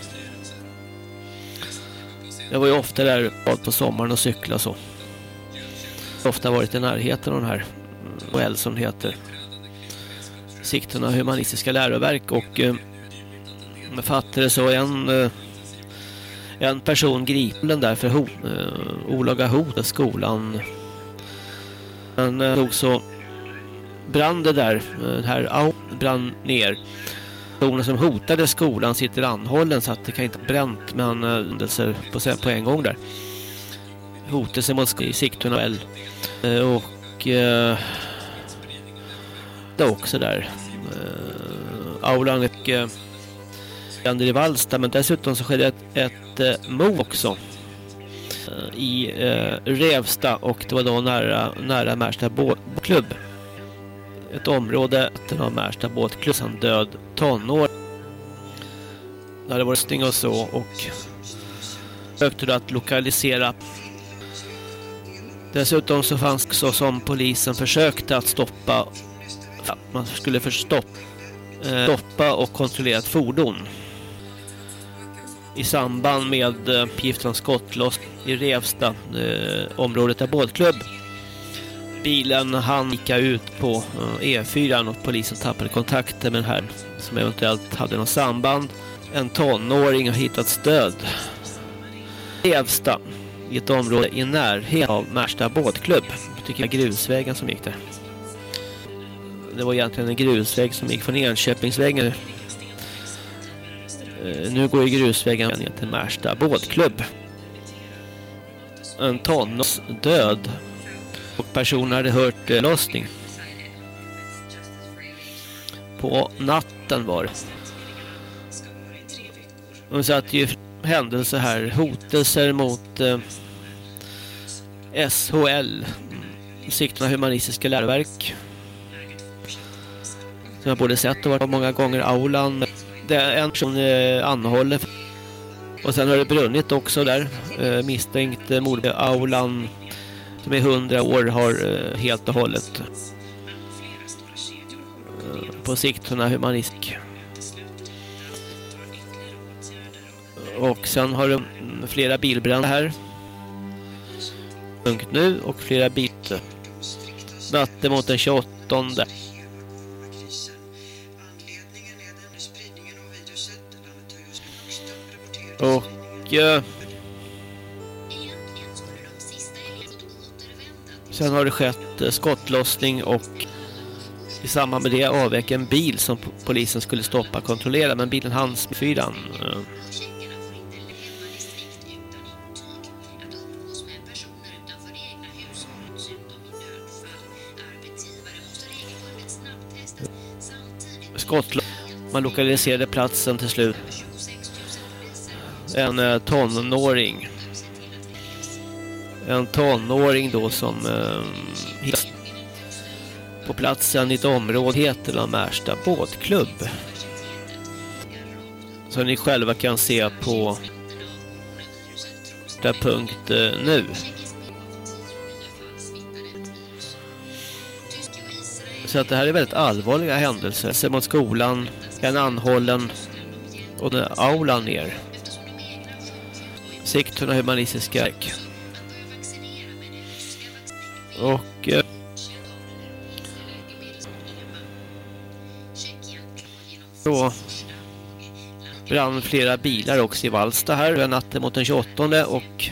Jag var ju ofta där på sommaren och cykla så. Ofta varit i närheten av den här OL som heter Sigtuna humanistiska läroverk och eh, med fattade så en en person gripen där för hot, eh, olaga hot av skolan. Men eh, uh, tog så brann det där, uh, här brann ner. Personen som hotade skolan sitter anhållen så att det kan inte bränt men händelser på, på en gång där. Hotelse mot i Sigtuna väl. Och Det det också där. Aulan och i Vallsta men dessutom så skedde ett, ett eh, mord också eh, i eh, Revsta och det var då nära, nära Märsta båtklubb. Ett område av Märsta båtklubb som död tonår. Där det var röstning och så och försökte att lokalisera Dessutom så fanns det så som polisen försökte att stoppa man skulle förstoppa eh, stoppa och kontrollera ett fordon i samband med eh, uppgiften skottloss i Revsta, eh, området där båtklubb. Bilen hann gick ut på eh, E4 och polisen tappade kontakten med den här som eventuellt hade något samband. En tonåring har hittats död. Revsta, i ett område i närhet av Märsta båtklubb. Jag tycker jag grusvägen som gick där. Det var egentligen en grusväg som gick från Enköpingsvägen Eh, nu går ju grusvägen ner till Märsta båtklubb. En tonårs död. Och personen hade hört eh, lossning. På natten var det. Hon satte ju händelser här, hotelser mot eh, SHL, Sigtuna humanistiska läroverk. Som jag både sett och varit på många gånger aulan där en person eh, anhållen Och sen har det brunnit också där. Eh, misstänkt eh, mordaulan. Aulan som är 100 år har eh, helt och hållet på sikt sådana humanistisk. Och sen har det mm, flera bilbränder här. Punkt nu och flera bit. Natten mot den 28. Och eh, sen har det skett eh, skottlossning och i samband med det avvek en bil som polisen skulle stoppa och kontrollera men bilen hanns med fyran. Eh, Man lokaliserade platsen till slut. En eh, tonåring. En tonåring då som eh, på platsen i ett område heter la Märsta båtklubb. Som ni själva kan se på där punkt eh, nu. Så att det här är väldigt allvarliga händelser. Se mot skolan, en anhållen och den aulan ner. Sigtuna humanistiska. Och eh, då brann flera bilar också i Valsta här den natten mot den 28 och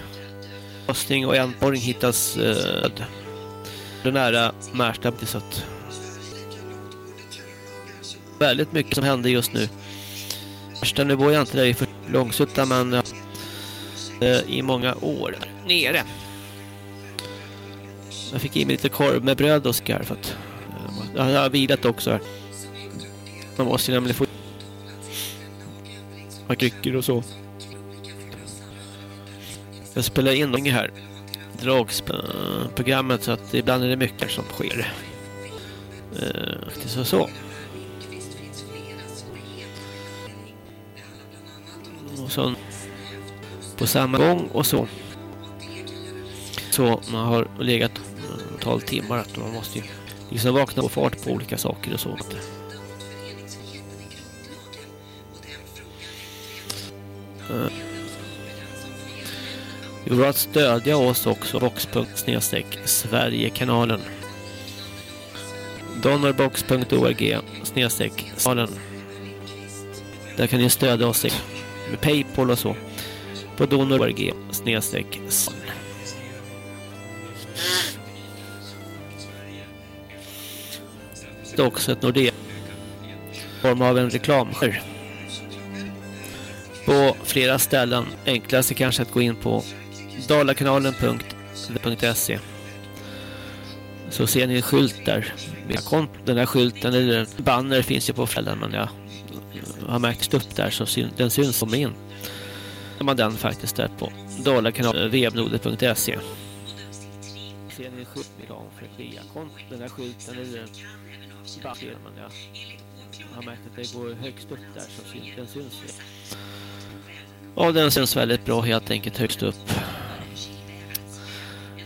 Kostning och en porring hittas eh, är nära Märsta så att väldigt mycket som händer just nu. Märsta nu bor jag inte där i för Långsutta men i många år där nere. Jag fick i mig lite korv med bröd och skarv för att eh, jag har vilat också här. Man måste ju nämligen få ha kryckor och så. Jag spelar in någonting här. Dragsprogrammet så att ibland är det mycket som sker. Eh, så så. Och så på samma gång och så. Så man har legat ett tal timmar att man måste ju liksom vakna på fart på olika saker och så. Eh, Det går att stödja oss också box.sverigekanalen. Sverigekanalen donorbox.org snedstreck salen Där kan ni stödja oss med Paypal och så på donor.org snedstreck. Det är också ett Nordea i form av en reklamskär på flera ställen. Enklast är kanske att gå in på dalakanalen.se så ser ni en skylt där. Den här skylten, eller banner finns ju på flällen men jag har märkt upp där så den syns som in. Ser man den faktiskt där på dalakanalen webnodet.se Ser ni en skylt med reklam för ett reakont? Den här skylten eller banner men jag har märkt att det går högst upp där så den syns ju. Ja, den syns väldigt bra helt enkelt högst upp.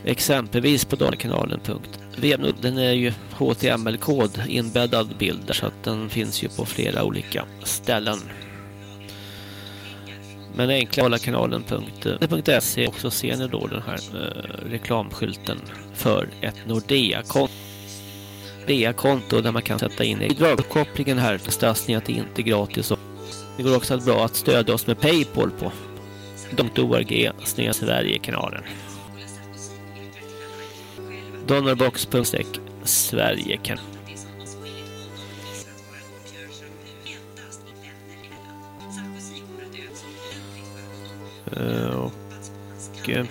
Exempelvis på dalakanalen.webnod. Den är ju HTML-kod inbäddad bild där, så att den finns ju på flera olika ställen. Men enkla och så ser ni då den här eh, reklamskylten för ett Nordea-konto. Nordea-konto där man kan sätta in bidragkopplingen här för stasning att det inte är gratis. Och det går också att bra att stödja oss med Paypal på .org Sverigekanalen. Donorbox.sec Sverige Eh, och Jag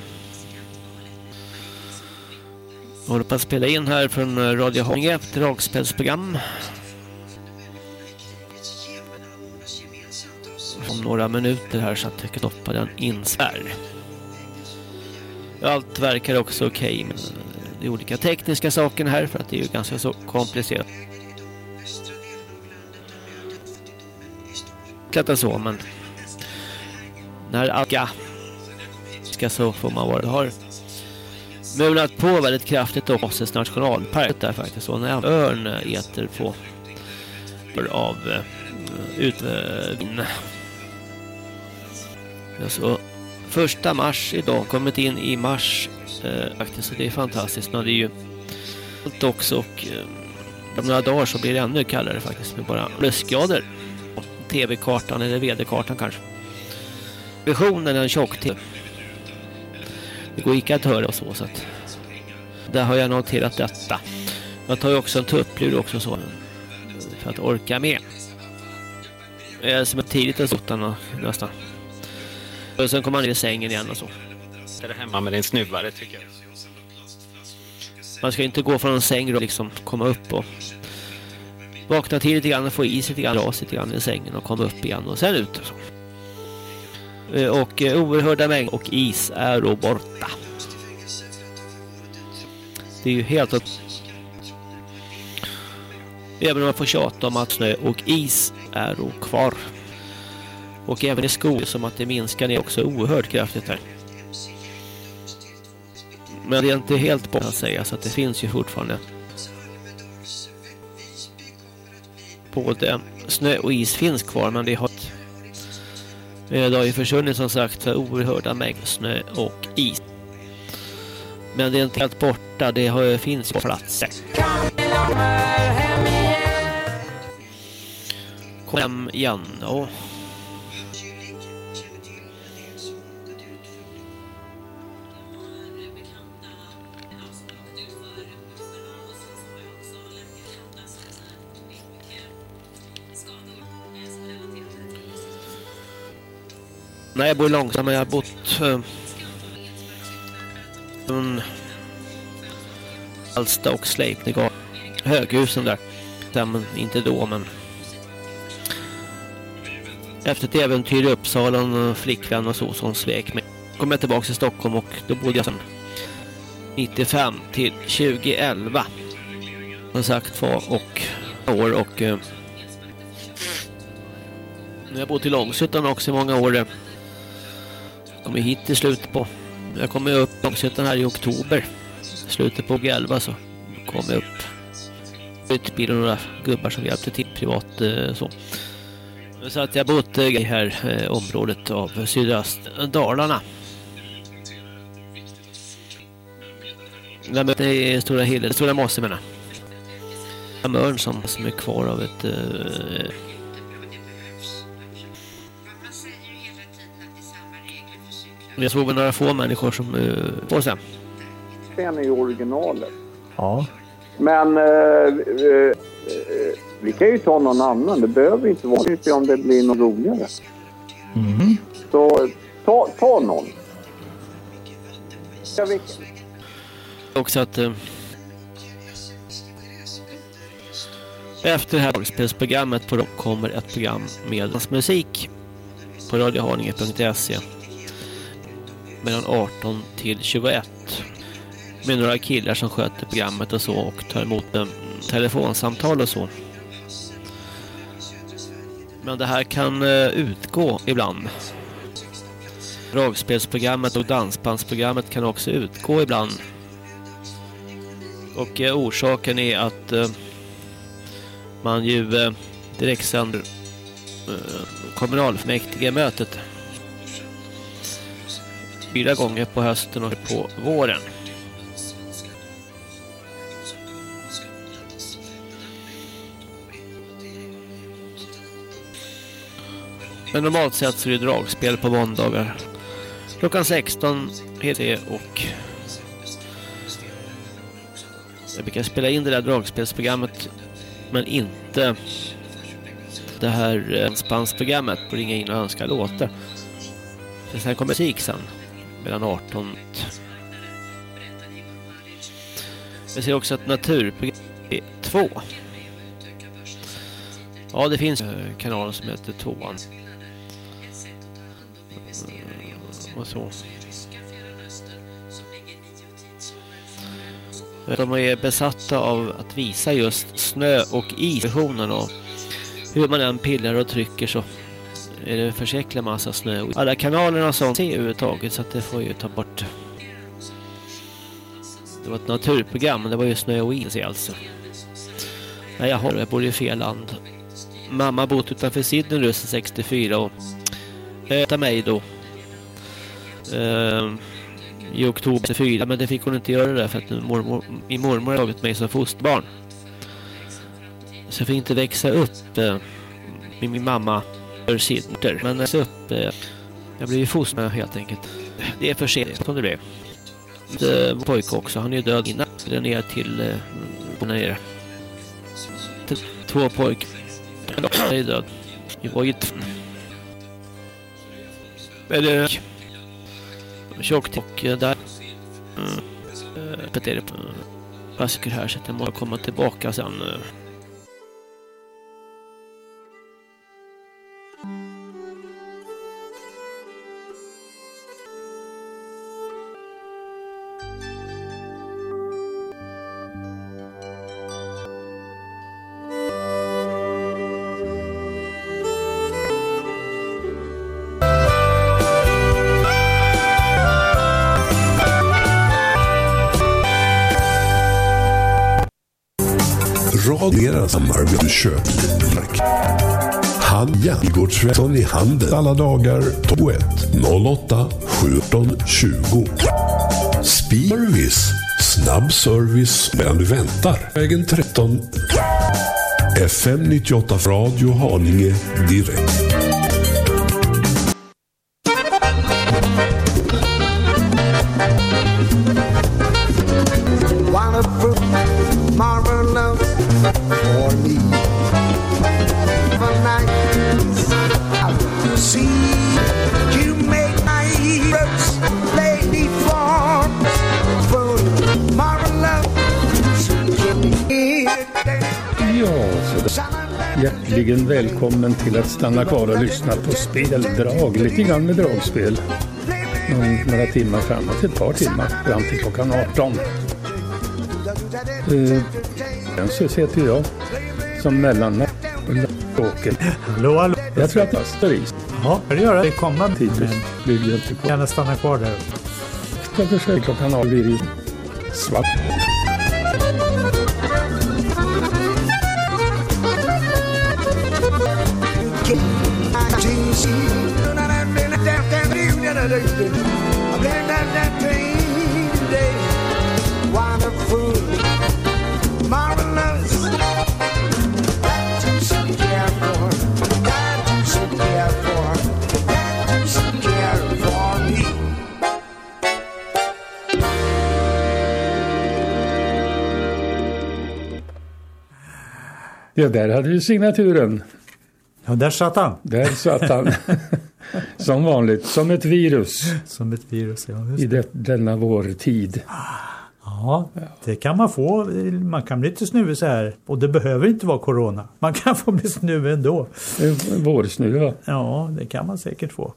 håller på att spela in här från Radio Haninge, ett dragspelsprogram. Om några minuter här så att jag kan stoppa den inspär. Allt verkar också okej okay, men det är olika tekniska saker här för att det är ju ganska så komplicerat. Klättra så, men när Aga ska så får man vara. Det har mulat på väldigt kraftigt och Åses nationalpark där faktiskt. Och en örn äter på av eh, uh, utvin. Eh, så första mars idag, kommit in i mars eh, faktiskt, så det är fantastiskt. Men det är ju kallt också och eh, om några dagar så blir det ännu kallare faktiskt med bara plusgrader. TV-kartan eller väderkartan kanske. Visionen en tjock-TV. Det går inte att höra och så, så att där har jag noterat detta. Jag tar ju också en tupplur också så för att orka med. Som är tidigt en sotan nästan. Och sen kommer man ner i sängen igen och så. Är det hemma med din snuvare tycker jag. Man ska inte gå från en säng och liksom komma upp och vakna till lite grann, få i sig lite grann, dra sig lite grann i sängen och komma upp igen och sen ut och så. Eh, och eh, oerhörda mängder och is är då borta. Det är ju helt upp. Även om man får tjata om att snö och is är då kvar. Och även i skog som att det minskar ner också oerhört kraftigt här. Men det är inte helt borta, att säga så att det finns ju fortfarande både snö och is finns kvar men det har det har ju försvunnit som sagt för oerhörda mängder snö och is. Men det är inte helt borta, det har, finns på platser. Kom hem igen, ja. Nej, jag bor långsamt, men jag har bott... Eh, uh, um, Alsta och Sleipnega. Höghusen där. där men inte då, men... Efter ett äventyr i Uppsala, en flickvän och så som svek mig. Kom jag tillbaka till Stockholm och då bodde jag sedan 95 till 2011. Som sagt var, och år och... Eh, jag har bott i Långshyttan också i många år. Kommer hit i slutet på... Jag kommer upp Långshyttan här i oktober. Slutet på G11 så kom jag upp. Utbil och några gubbar som hjälpte till privat eh, så. Så att jag bott i det här eh, området av sydöst eh, Dalarna. Det är Stora Hille, Stora Mosse menar. jag. örn som, som är kvar av ett eh, Jag såg väl några få människor som uh, får sig. Den är ju originalet. Ja. Men eh, eh, eh, vi kan ju ta någon annan. Det behöver inte vara inte om det blir något roligare. Mm. Så ta, ta någon. Ja, vi, Också att uh, efter det här spelsprogrammet på Rock kommer ett program med dansmusik på radiohaninge.se mellan 18 till 21 med några killar som sköter programmet och så och tar emot um, telefonsamtal och så. Men det här kan eh, utgå ibland. Dragspelsprogrammet och dansbandsprogrammet kan också utgå ibland. Och eh, orsaken är att eh, man ju direkt direktsänder uh, kommunalfullmäktige mötet fyra gånger på hösten och på våren. Men normalt sett så är det dragspel på måndagar. Klockan 16 heter det och jag brukar spela in det där dragspelsprogrammet men inte det här eh, spansprogrammet på ringa in och önska låtar. För sen kommer musik sen mellan 18 Vi ser också att naturprogram är 2. Ja, det finns eh, kanaler som heter Tvåan. Eh, och så. De är besatta av att visa just snö och is. och hur man än pillar och trycker så är det försäklig massa snö. och Alla kanalerna som ser överhuvudtaget så att det får ju ta bort. Det var ett naturprogram men det var ju snö och is i alltså. Nej jag har jag bor i fel land. Mamma bott utanför Sydney nu sedan 64 och äta mig då. Ehm, I oktober 64 men det fick hon inte göra där för att mormor, min mormor har tagit mig som fosterbarn. Så jag fick inte växa upp eh, med min mamma för Sidner. Men eh, så upp, eh, jag blev ju fostrad helt enkelt. Det är för sent som det blev. Eh, pojke också, han är ju död innan. Det är ner till eh, där nere. Två pojk. Han är död. Det var ju två. Eller tjockt och där. Mm. Är det på klassiker här så att jag måste komma tillbaka sen. eh. Radera samarbete köp. Hanja Igårdsson i Handen. alla dagar 21 08 17 20. Service. Snabb service medan du väntar. Vägen 13. FM 98 Radio Haninge direkt. Välkommen till att stanna kvar och lyssna på speldrag. Lite grann med dragspel. Några timmar framåt, ett par timmar fram till klockan 18. Eh, Jönsus heter jag som mellannamn. Hallå, hallå. Jag tror att det är Paris. Ja, det gör det. Kommande Typiskt bibliotekar. Gärna stanna kvar där. Ska försöka klockan 18 blir det svart. Ja, där hade du signaturen. Ja, där satt han. Där satt han. som vanligt, som ett virus. Som ett virus, ja. I det, denna vår tid. Ja, det kan man få. Man kan bli lite snuvig så här. Och det behöver inte vara corona. Man kan få bli snuvig ändå. Vårsnuva. Ja, det kan man säkert få.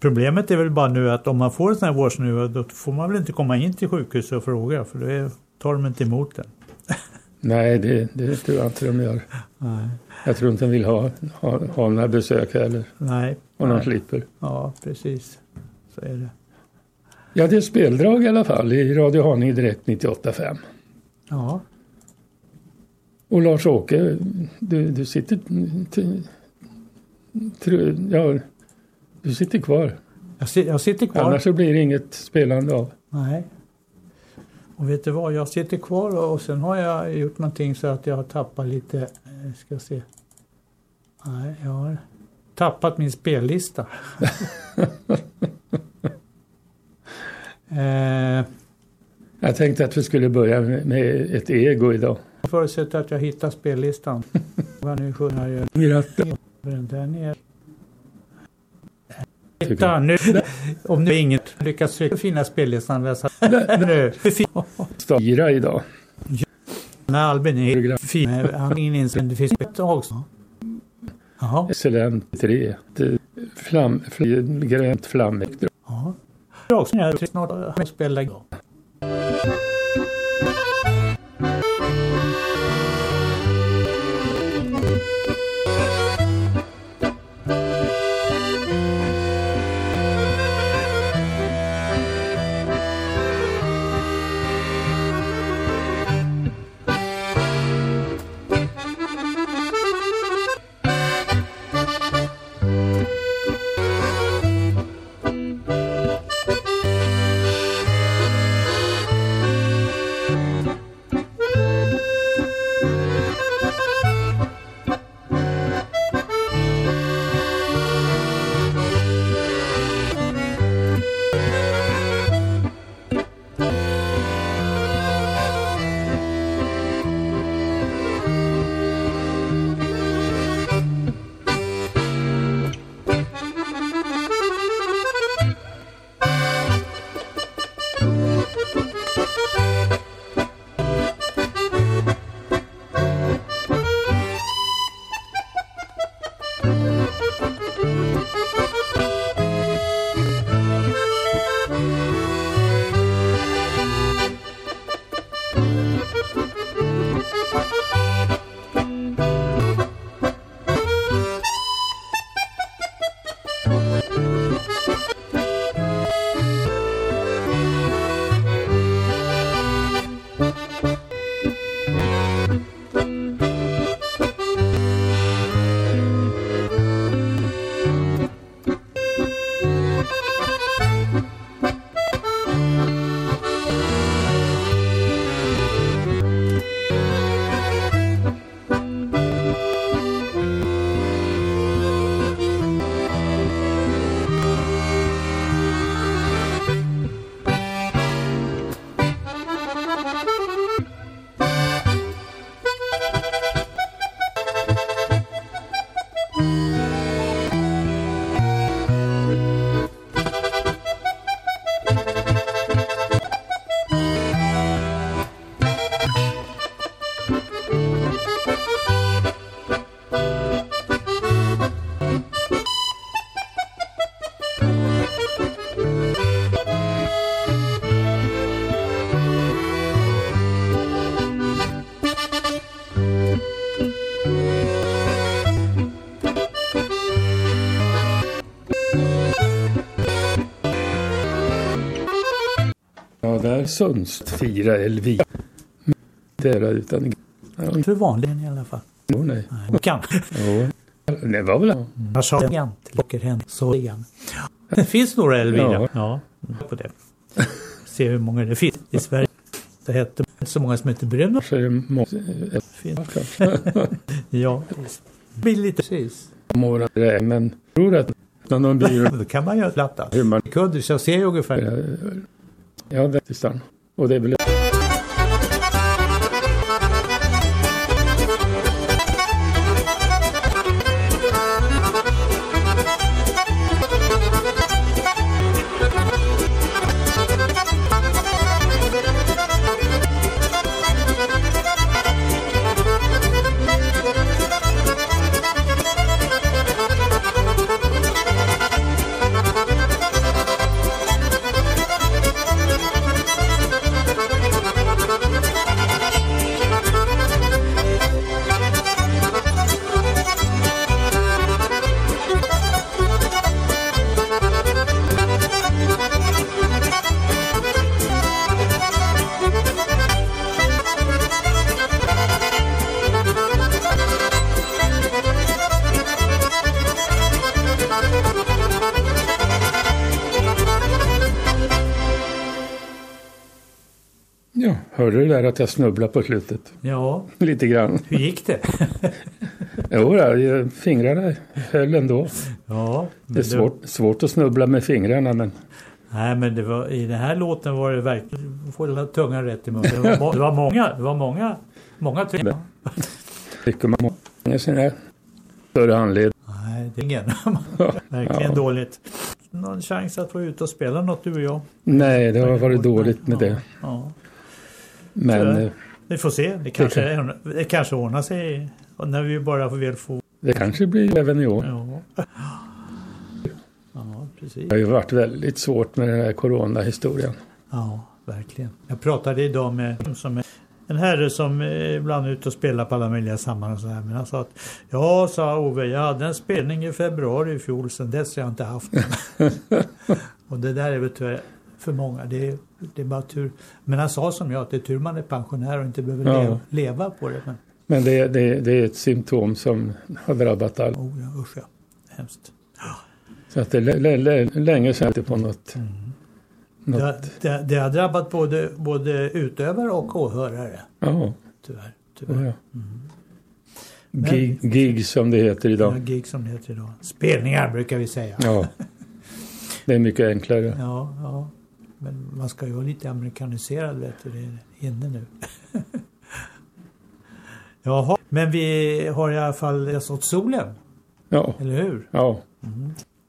Problemet är väl bara nu att om man får en sån här vårsnuva då får man väl inte komma in till sjukhuset och fråga för då tar de inte emot den. Nej, det, det tror jag inte de gör. Nej. Jag tror inte de vill ha, ha, ha några besök heller. Nej. Och de slipper. Ja, precis. Så är det. Ja, det är speldrag i alla fall i Radio Haninge Direkt 98.5. Ja. Och Lars-Åke, du, du sitter... Ja, du sitter kvar. Jag, jag sitter kvar. Annars så blir det inget spelande av. Nej. Och vet du vad, jag sitter kvar och, och sen har jag gjort någonting så att jag har tappat lite, eh, ska se. Nej, jag har tappat min spellista. eh, Jag tänkte att vi skulle börja med, ett ego idag. jag förutsätter att jag hittar spellistan. Vad nu sjunger jag. Miratta. Den är... Titta nu, om nu inget lyckas finna spellistan läsa. nu. Fyra idag. När Albin är fin, han är inne det finns ett också. Jaha. Excellent. Tre. Flam, fl, grönt flammigt. Ja. Jag också när jag snart har Sunds fira Elvira. Det utan... Ja, För vanligen i alla fall. jo, nej. Nej, kan. Jo. Det var väl... Jag sa till Locker hem. Så igen. Det finns några Elvira. Ja. Ja. På det. Se hur många det finns i Sverige. Det hette inte så många som heter Brynolf. Så är det må... Fint. ja, lite precis. Måra det, men tror att när de blir... Då kan man göra platta. Hur man... Kuddis, jag ser ju ungefär. Ja, det är sant. Och det är väl... Hörde du där att jag snubblade på slutet? Ja, Lite grann. hur gick det? Jo, då, fingrarna höll ändå. Ja, Det är svårt, svårt att snubbla med fingrarna, men Nej, men det var, i den här låten var det verkligen, du får tungan rätt i munnen. Det var, det var många, det var många, många tre. tycker man många här större anledning. Nej, det är ingen. Verkligen Ja. dåligt. Någon chans att få ut och spela något du och jag? Nej, det har varit dåligt med det. Ja. Men eh, Vi får se. Det kanske, det kanske ordnar sig när vi bara får väl få... det kanske blir även i år. Ja. Ja, precis. Det har ju varit väldigt svårt med den här coronahistorien. Ja, verkligen. Jag pratade idag med som en herre som ibland är ute och spelar på alla möjliga sammanhang och så här. Men han sa att ja, sa Ove, jag hade en spelning i februari i fjol, sen dess har jag inte haft den. och det där är väl tyvärr för många. Det är, det är bara tur. Men han sa som jag att det är tur man är pensionär och inte behöver Ja. leva, leva på det. Men Men det, det, det är ett symptom som har drabbat alla. oh, ja, usch ja, hemskt. Så att det är lä- lä- länge sedan det på något. något Det, det, det har drabbat både, både utövare och åhörare. ja, Tyvärr. ja, tyvärr. ja. Men- Gig, gig som det heter Ja, idag. gig som det heter idag. Spelningar brukar vi säga. Ja. Det är mycket enklare. Ja, ja. Men man ska ju vara lite amerikaniserad vet du. Det är inne nu. Jaha, men vi har i alla fall läst åt solen. Ja, Eller hur? ja.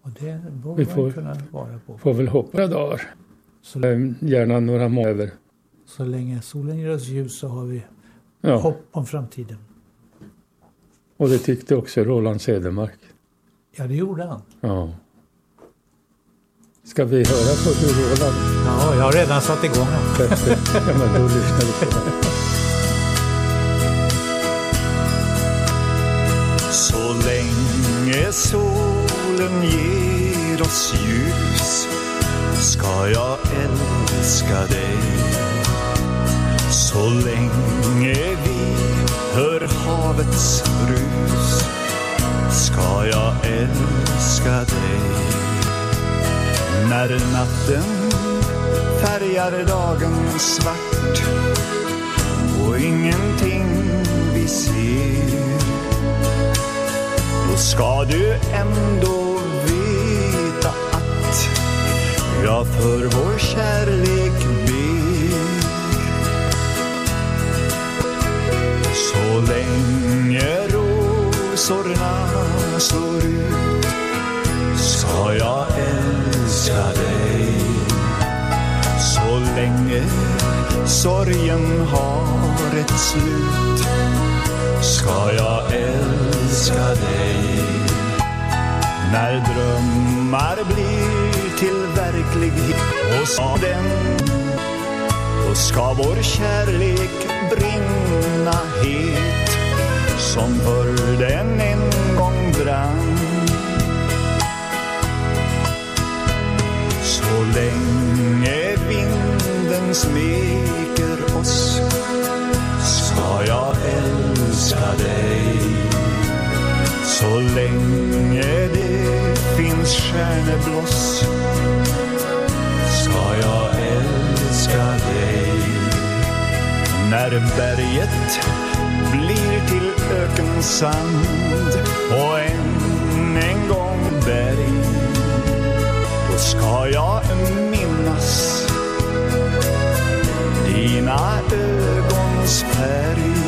Och det borde Vi man får- kunna vara på. Får väl hoppa några dagar. Så, Eh, Gärna några månader. så länge solen ger oss ljus så har vi Ja, hopp om framtiden. och det tyckte också Roland Cedermark. Ja, det gjorde han. Ja. Ska vi höra på hur Roland Ja, jag har redan satt igång den. Ja, men då lyssnar vi på det. Så länge solen ger oss ljus ska jag älska dig. Så länge vi hör havets brus ska jag älska dig. När natten färgar dagen svart och ingenting vi ser då ska du ändå veta att jag för vår kärlek ber. Så länge rosorna slår ut ska jag älska dig. Så länge sorgen har ett slut ska jag älska dig. När drömmar blir till verklighet och sa den då ska vår kärlek brinna het som förr den en gång brann. Länge vinden smeker oss ska jag älska dig. Så länge det finns stjärnebloss ska jag älska dig. När berget blir till ökensand och än en gång ska jag minnas dina ögons färg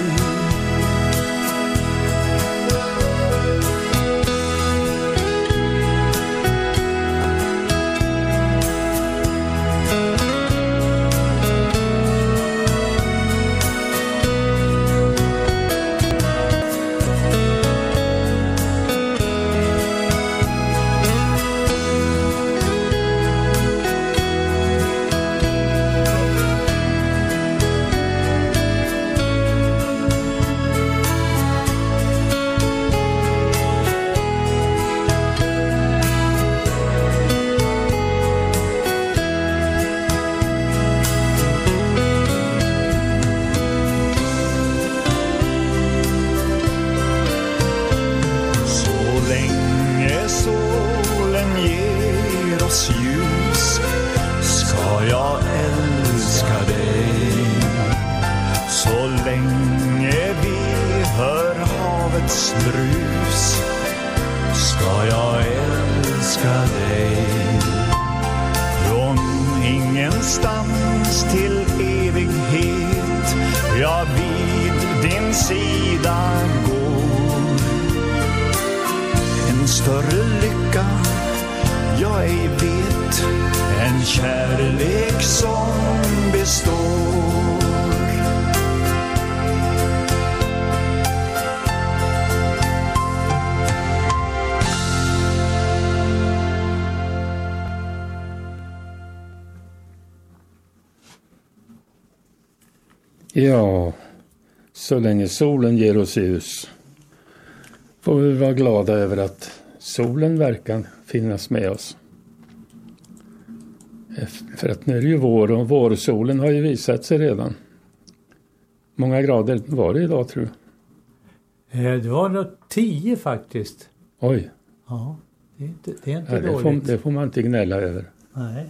Ja, så länge solen ger oss ljus får vi vara glada över att solen verkar finnas med oss. För att nu är det ju vår och vårsolen har ju visat sig redan. många grader var det idag tror du? Eh, Det var nog 10 faktiskt. Oj, Ja, det är inte, det är inte ja, det, får, dåligt. det får man inte gnälla över. Nej.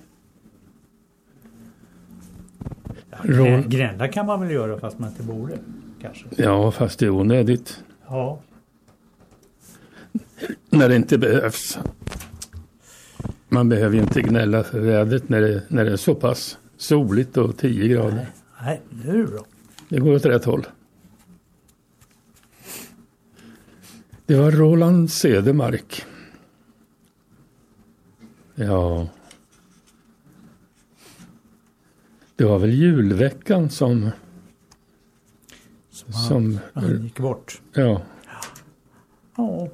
Ja, Roll. grä- Grända kan man väl göra fast man inte borde. Kanske. Ja, fast det är onödigt. Ja. När det inte behövs. Man behöver ju inte gnälla för vädret när det, när det är så pass soligt och 10 grader. Nej, nu är det bra. Det går åt rätt håll. Det var Roland Cedermark. Ja. Det var väl julveckan som... Som han, som han gick bort. ja, Ja.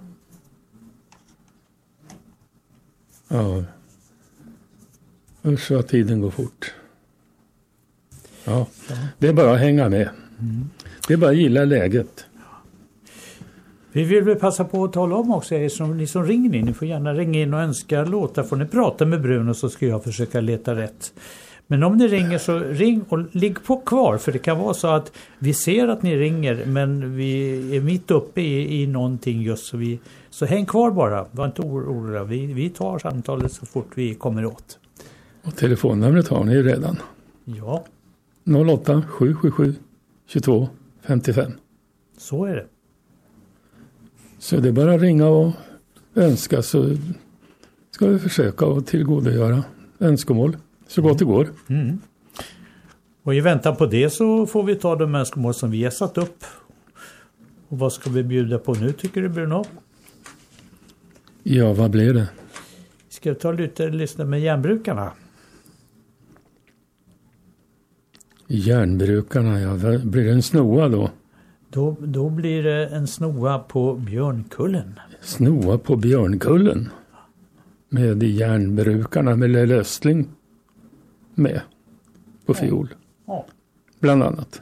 ja. Usch vad tiden går fort. Ja, det är bara att hänga med. Det är bara att gilla läget. Vi vill väl passa på att tala om också, er som, ni som ringer in, ni får gärna ringa in och önska låtar. Får ni prata med Bruno så ska jag försöka leta rätt. Men om ni ringer så ring och ligg på kvar för det kan vara så att vi ser att ni ringer men vi är mitt uppe i, i någonting just så vi så häng kvar bara, var inte oroliga. Vi, vi tar samtalet så fort vi kommer åt. Och telefonnumret har ni ju redan. Ja, 08 777 22 55. så är det. Så det är bara att ringa och önska så ska vi försöka att tillgodogöra önskemål så gott det går. Mm. Och i väntan på det så får vi ta de önskemål som vi har satt upp. Och vad ska vi bjuda på nu tycker du Bruno? Ja, vad blir det? Ska vi ta lite lyssna med järnbrukarna? Järnbrukarna, ja. Blir det en snoa då? Då, då blir det en snoa på Björnkullen. Snoa på Björnkullen. Med järnbrukarna med Lelle Östling med på fiol. Bland annat.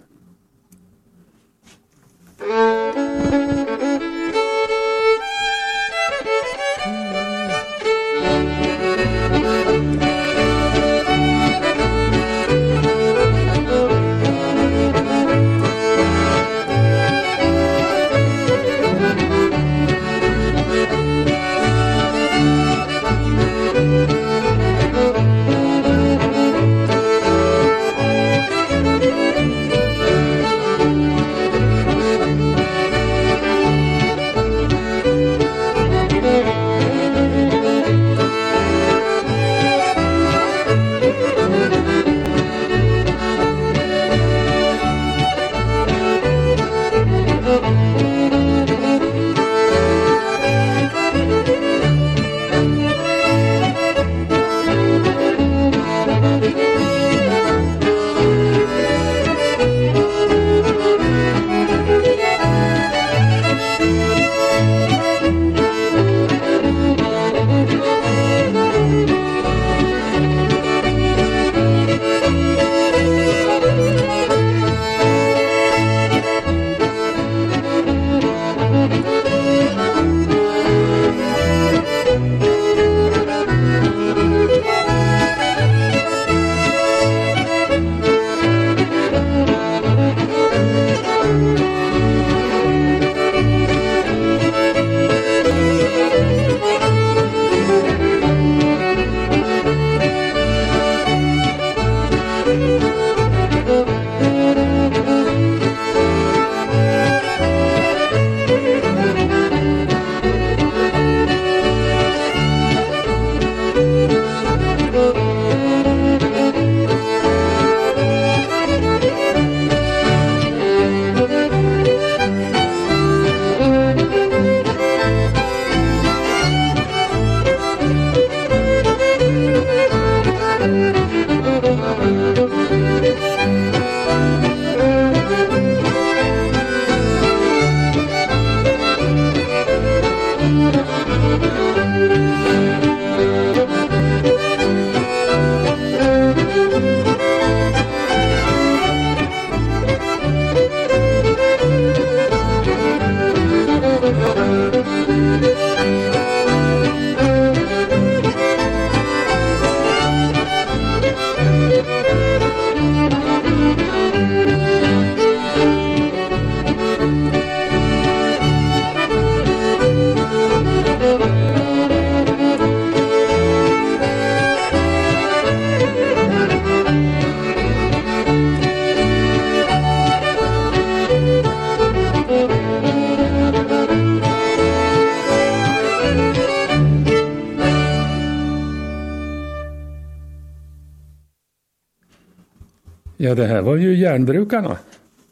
Ja, det här var ju järnbrukarna.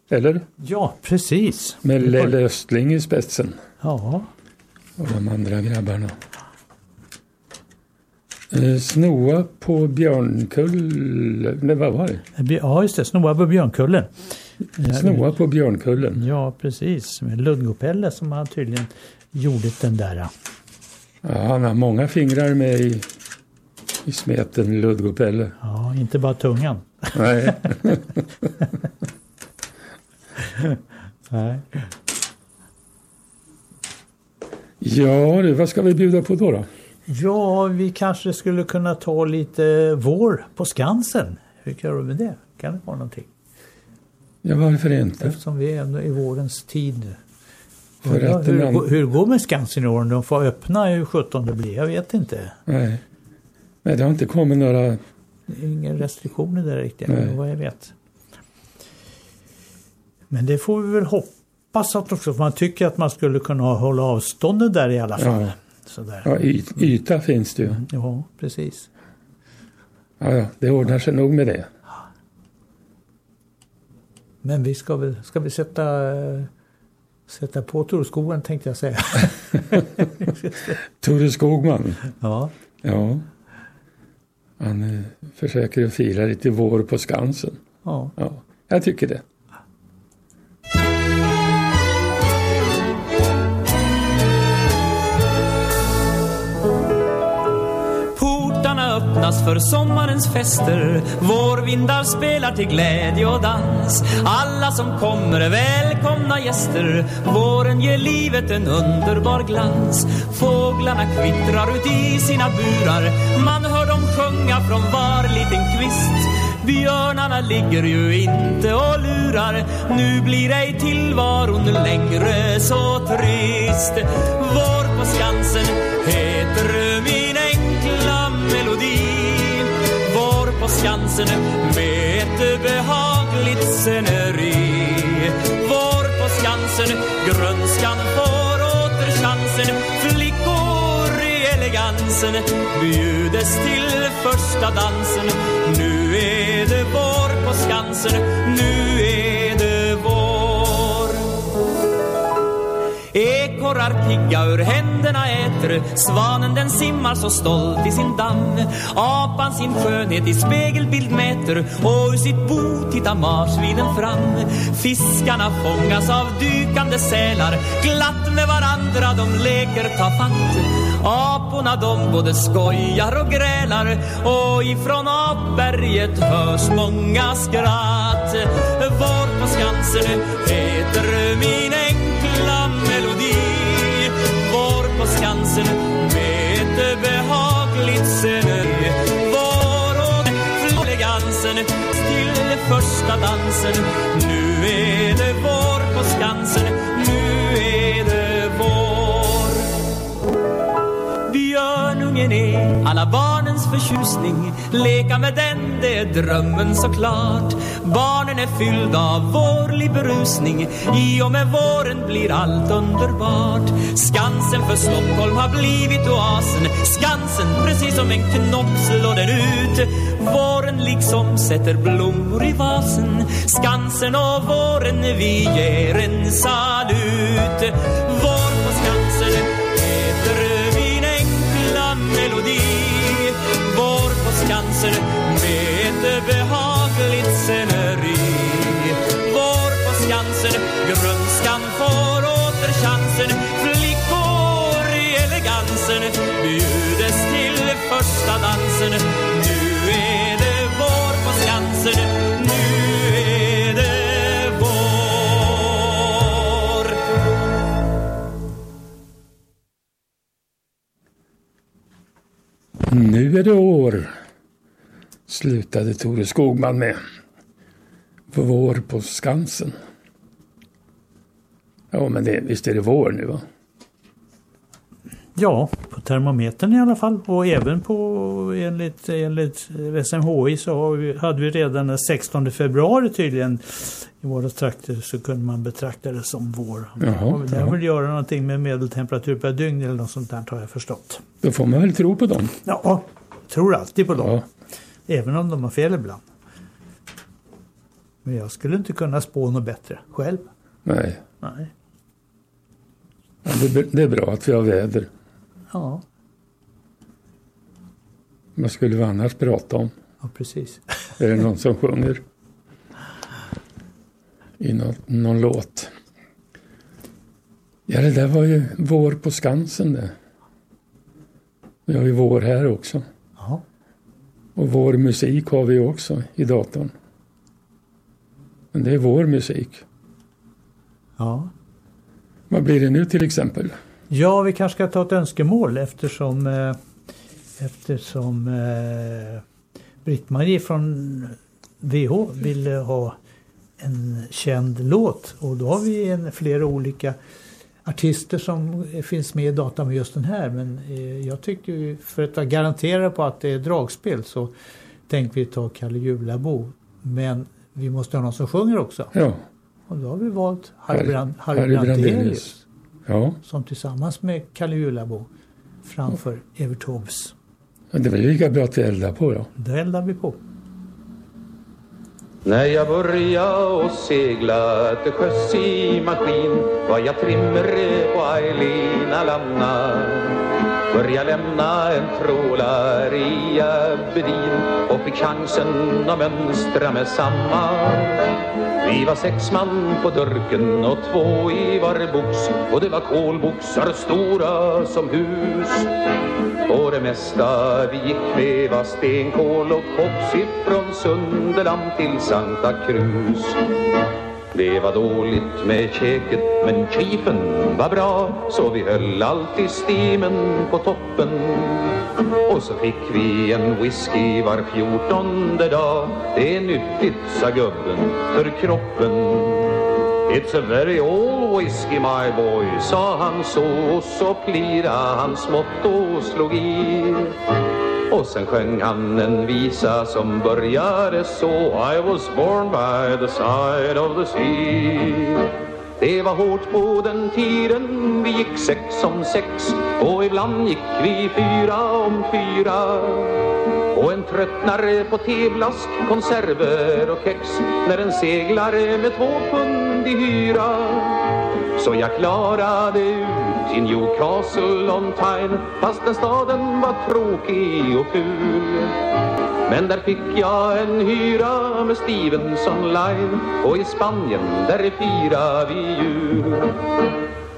Eller? Ja, precis. Med Lelle Östling i spetsen. Ja. Och de andra grabbarna. Eh, Snoa på Björnkull... Nej, vad var det? Ja, just det. Snoa på Björnkullen. Snoa på Björnkullen. Ja, precis. Med Ludgopelle som han tydligen gjorde den där. Ja, han har många fingrar med i, i smeten Ludgopelle. Ja, inte bara tungan. Nej. Nej. Ja du, vad ska vi bjuda på då? då? Ja, vi kanske skulle kunna ta lite vår på Skansen. Hur kan du med det? Kan det vara någonting? Ja, varför inte? Eftersom vi är ändå i vårens tid. För Ja, hur, den an- hur går med Skansen i år? De får öppna hur 17 det blir? Jag vet inte. Nej. Nej, det har inte kommit några... Inga restriktioner där riktigt, Nej. vad jag vet. Men det får vi väl hoppas att också, för man tycker att man skulle kunna hålla avståndet där i alla fall. Ja. Sådär. Ja, yt, yta finns det ju. Ja, precis. Ja, det ordnar sig nog med det. Men vi ska väl, ska vi sätta, sätta på Torskogen tänkte jag säga. Tore Skogman. Ja. Ja. Han eh, försöker fira lite vår på Skansen. Ja. Ja, jag tycker det. Öppnas för sommarens fester. Vårvindar spelar till glädje och dans. Alla som kommer är välkomna gäster. Våren ger livet en underbar glans. Fåglarna kvittrar ut i sina burar. Man hör dem sjunga från var liten kvist. Björnarna ligger ju inte och lurar. Nu blir ej tillvaron längre så trist. Vår på Skansen heter Skansen med ett behagligt sceneri. Vår på Skansen, grönskan får åter chansen. Flickor i elegansen bjudes till första dansen. Nu är det vår på Skansen, nu Ekorrar pigga ur händerna äter. Svanen den simmar så stolt i sin damm. Apan sin skönhet i spegelbild mäter. Och ur sitt bo tittar marsvinen fram. Fiskarna fångas av dykande sälar. Glatt med varandra de leker ta fatt. Aporna de både skojar och grälar. Och ifrån apberget hörs många skratt. Vår på Skansen heter min enkla på Skansen med ett behagligt sceneri Vår och elegansen till första dansen. Nu är det vår på Skansen, alla barnens förtjusning Leka med den, det är drömmen såklart. Barnen är fyllda av vårlig berusning I och med våren blir allt underbart. Skansen för Stockholm har blivit oasen Skansen, precis som en knopp slår den ut. Våren liksom sätter blommor i vasen Skansen och våren, vi ger en salut. Vår på Skansen på med ett behagligt sceneri. Vår på Skansen, grönskan får åter chansen. Flickor i elegansen bjudes till första dansen. Nu är det vår på Skansen, nu är det vår. Nu är det år, slutade Tore Skogman med. På vår på Skansen. Ja, men det, visst är det vår nu va? Ja, på termometern i alla fall och även på enligt, enligt SMHI så vi, hade vi redan den 16 februari tydligen i våra trakter så kunde man betrakta det som vår. Jaha, det har ja. väl göra någonting med medeltemperatur per dygn eller något sånt där har jag förstått. Då får man väl tro på dem. Ja, tror alltid på dem. Även om de har fel ibland. Men jag skulle inte kunna spå något bättre själv. Nej. Nej. Ja, det, är- bra att vi har väder. Ja, Vad skulle vi annars prata om? ja precis. Är det någon som sjunger? I någon, någon låt. Ja, det där var ju vår på Skansen det. Vi har ju vår här också. Och vår musik har vi också i datorn. Men det är vår musik. Ja. Vad blir det nu till exempel? Ja, vi kanske ska ta ett önskemål eftersom, eh, eftersom eh, Britt-Marie från VH ville ha en känd låt. Och då har vi en, flera olika artister som finns med i datan med just den här. Men eh, jag tycker ju, för att vara garanterad på att det är dragspel så tänkte vi ta Kalle Julabo. Men vi måste ha någon som sjunger också. Ja. Och då har vi valt Harry, Brand, Harry Harry Brandelius. Ja. Som tillsammans med Kalle Julabo framför Evert Taubes. Ja, Det väl lika bra att vi eldar på då. Då eldar vi på. När jag började och segla till sjöss i maskin var jag trimmer på Eileen Alanna. Började lämna en trålare i Aberdeen och fick chansen att mönstra med samma vi var sex man på dörken och två i var box och det var kolboxar stora som hus och det mesta vi gick med var stenkol och koks från Sunderland till Santa Cruz. Det var dåligt med käket men chiefen var bra så vi höll alltid stimen på toppen. Och så fick vi en whisky var fjortonde dag. Det är nyttigt, sa gubben, för kroppen. It's a very old whisky my boy, sa han så och så plira hans motto och slog i. Och sen sjöng han en visa som började så. I was born by the side of the sea. Det var hårt på den tiden, vi gick sex om sex. Och ibland gick vi fyra om fyra. Och en tröttnar på teblask, konserver och kex. När en seglare med två pund i hyra så jag klarade ut i Newcastle on Tyne fastän staden var tråkig och ful. Men där fick jag en hyra med Stevenson Line och i Spanien där firar vi jul.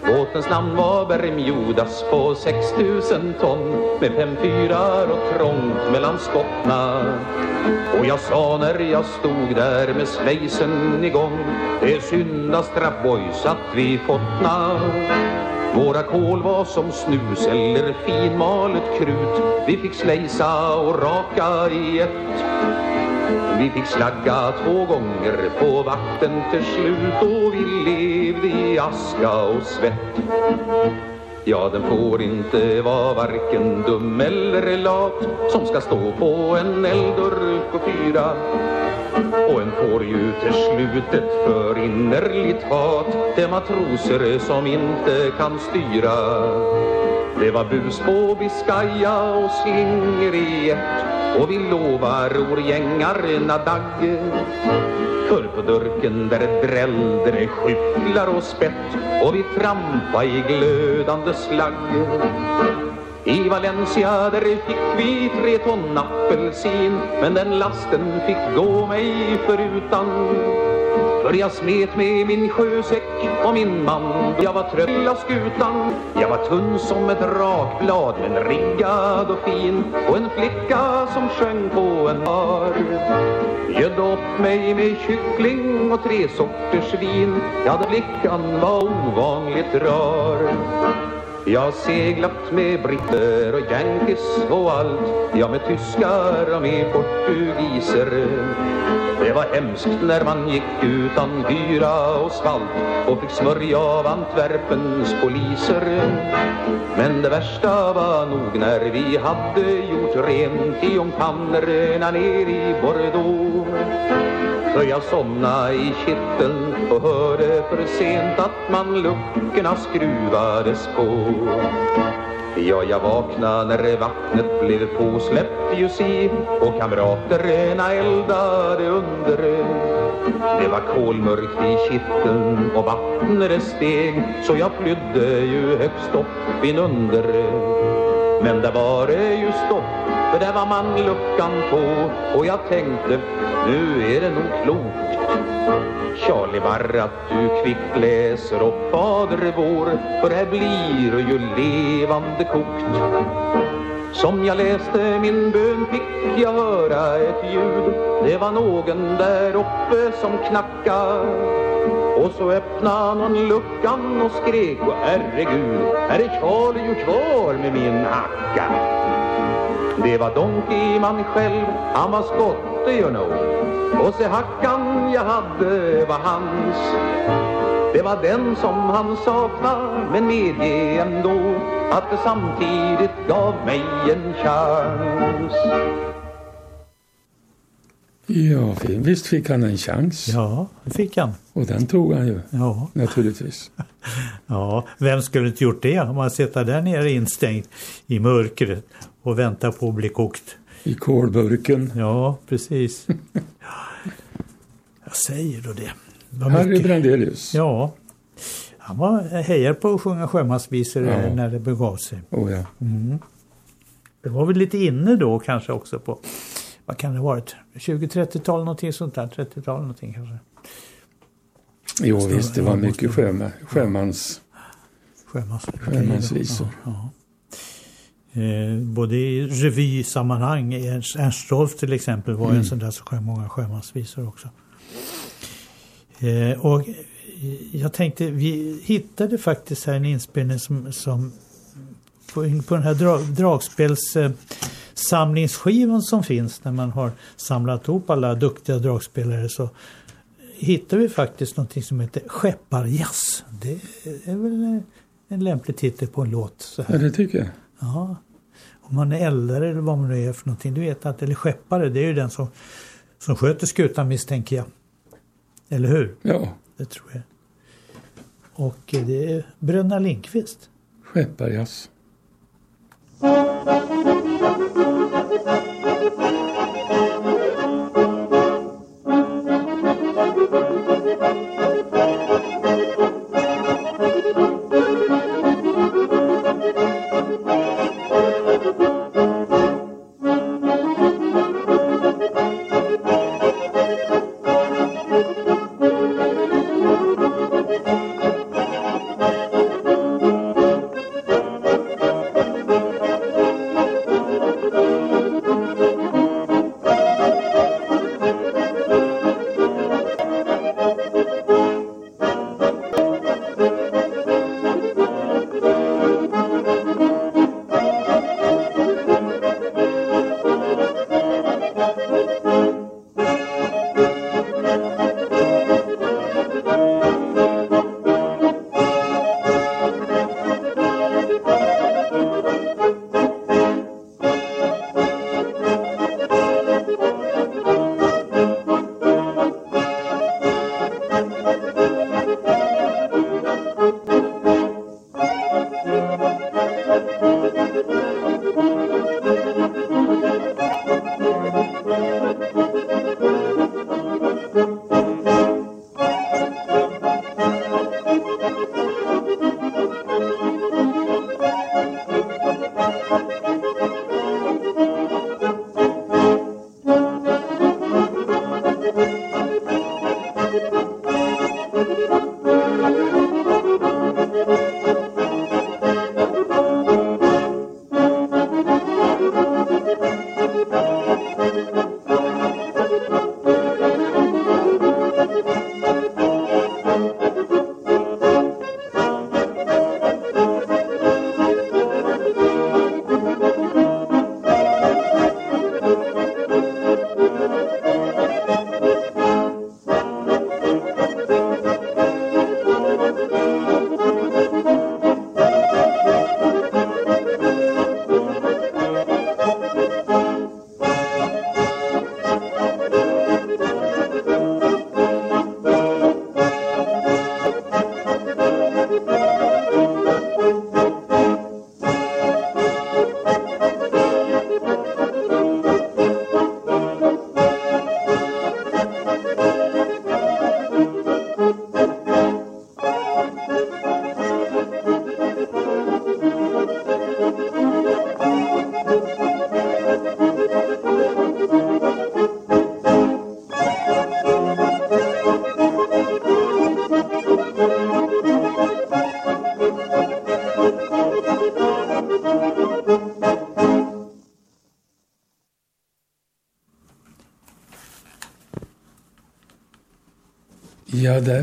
Båtens namn var Bermudas på 6000 ton med fem fyrar och trångt mellan skottna. Och jag sa när jag stod där med svejsen igång Det är synd att att vi fottna. Våra kol var som snus eller finmalet krut Vi fick slejsa och raka i ett vi fick slagga två gånger på vakten till slut och vi levde i aska och svett. Ja, den får inte vara varken dum eller lat som ska stå på en eldurk och fyra. Och en får ju till slutet för innerligt hat de matroser som inte kan styra. Det var bus på Biscaya och slinger i ett. Och vi lovar orgängarna dagge. För på dörken där drällde det skyfflar och spett. Och vi trampa i glödande slagg i Valencia där fick vi tre ton apelsin Men den lasten fick gå mig förutan. För jag smet med min sjösäck och min man Jag var trött av skutan. Jag var tunn som ett rakblad men riggad och fin. Och en flicka som sjöng på en bar. Gödde upp mig med kyckling och tre sorters vin. Ja, den flickan var ovanligt rar jag har seglat med britter och yankees och allt. Ja, med tyskar och med portugiser. Det var hemskt när man gick utan hyra och svalt Och fick smörja av Antwerpens poliser. Men det värsta var nog när vi hade gjort rent i ångpannorna ner i Bordeaux för jag somna' i kitteln och hörde för sent att man luckorna skruvades på Ja, jag vaknade när vattnet blev påsläppt ju si och kamraterna eldade under Det var kolmörkt i kitteln och vattnet steg så jag flydde ju högst upp inunder men där var det ju stopp för där var man luckan på. Och jag tänkte nu är det nog klokt. Charlie bara att du kvickt läser upp Fader vår för här blir ju levande kokt. Som jag läste min bön fick jag höra ett ljud. Det var någon där uppe som knackade och så öppnade han luckan och skrek och herregud, här är Charlie ju kvar med min hacka. Det var Donkeyman själv, han var skotte you know. Och se hackan jag hade var hans. Det var den som han saknade, men medge ändå att det samtidigt gav mig en chans. Ja, visst fick han en chans. Ja, det fick han. Och den tog han ju. Ja. Naturligtvis. Ja, vem skulle inte gjort det om man sitter där nere instängd i mörkret och väntar på att bli kokt? I kolburken. Ja, precis. Jag säger då det. Vad Harry mycket- Brandelius. Ja. Han var hejar på att sjunga sjömansvisor Ja. när det begav sig. Oh, ja. Mm. Det var väl lite inne då kanske också på, vad kan det ha varit, 20-30-tal någonting sånt där, 30-tal någonting kanske. Jo Så, visst, det var mycket sjöma, sjömans, Sjömans, sjömansvisor. Ja, ja. Eh, både i revysammanhang, Ernst Rolf till exempel var Mm. en sån där som sjöng många sjömansvisor också. Eh, och eh, jag tänkte, vi hittade faktiskt här en inspelning som, som på, på den här dra, dragspels eh, samlingsskivan som finns när man har samlat ihop alla duktiga dragspelare så hittar vi faktiskt någonting som heter Skepparjazz. Det är väl en- lämplig titel på en låt. Så här. Ja, det tycker jag. Ja. Om man är eldare eller vad man nu är för någonting. Du vet att, eller skeppare, det är ju den som, som sköter skutan misstänker jag. Eller hur? Ja, Det tror jag. Och eh, det är Bröderna Lindqvist. skepparjazz. Ja, Thank you.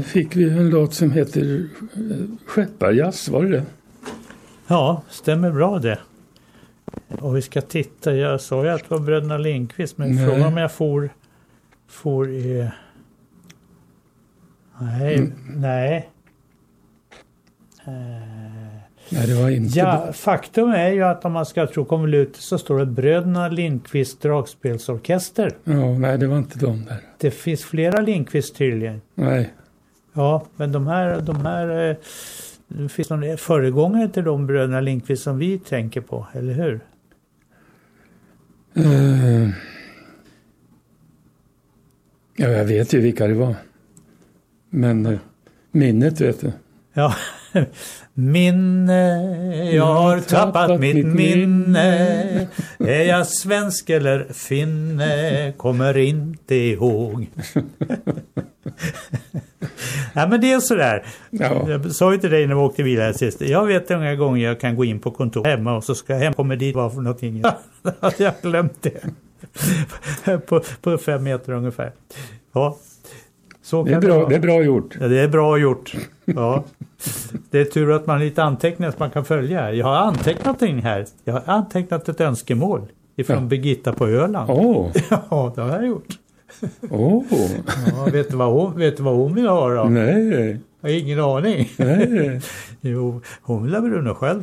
Fick vi en låt som heter eh, Skepparjazz, var det det? Ja, stämmer bra det. Och vi ska titta, jag sa ju att det var bröderna Lindqvist men frågan om jag får, får i... Nej, Mm. nej. Eh, Nej, det var inte Ja, faktum är ju att om man ska tro konvolutet så står det Bröderna Lindqvist dragspelsorkester. Ja, nej, det var inte de där. Det finns flera Lindqvist tydligen. Nej. Ja, men de här, de här eh, det finns någon föregångare till de bröderna Lindqvist som vi tänker på, eller hur? Eh, ja, jag vet ju vilka det var. Men eh, minnet vet du. Ja, minne, jag har tappat mitt minne. Är jag svensk eller finne, kommer inte ihåg. ja men det är sådär. Ja. Jag sa ju till dig när vi åkte bil här sist. Jag vet hur många gånger jag kan gå in på kontor hemma och så ska jag hem kommer dit vad för någonting. Då hade jag glömt det. på, på fem meter ungefär. Ja. Så Det är, bra, vara. det är bra gjort. Ja, det är bra gjort. Ja. Det är tur att man har lite anteckningar som man kan följa. Jag har antecknat in här. Jag har antecknat ett önskemål ifrån Ja. Birgitta på Öland. Åh, Ja, det har jag gjort. Åh, Ja, vet, du vad hon, vet du vad hon vill ha då? nej, Jag har ingen aning. nej. Jo, hon vill ha Bruno själv.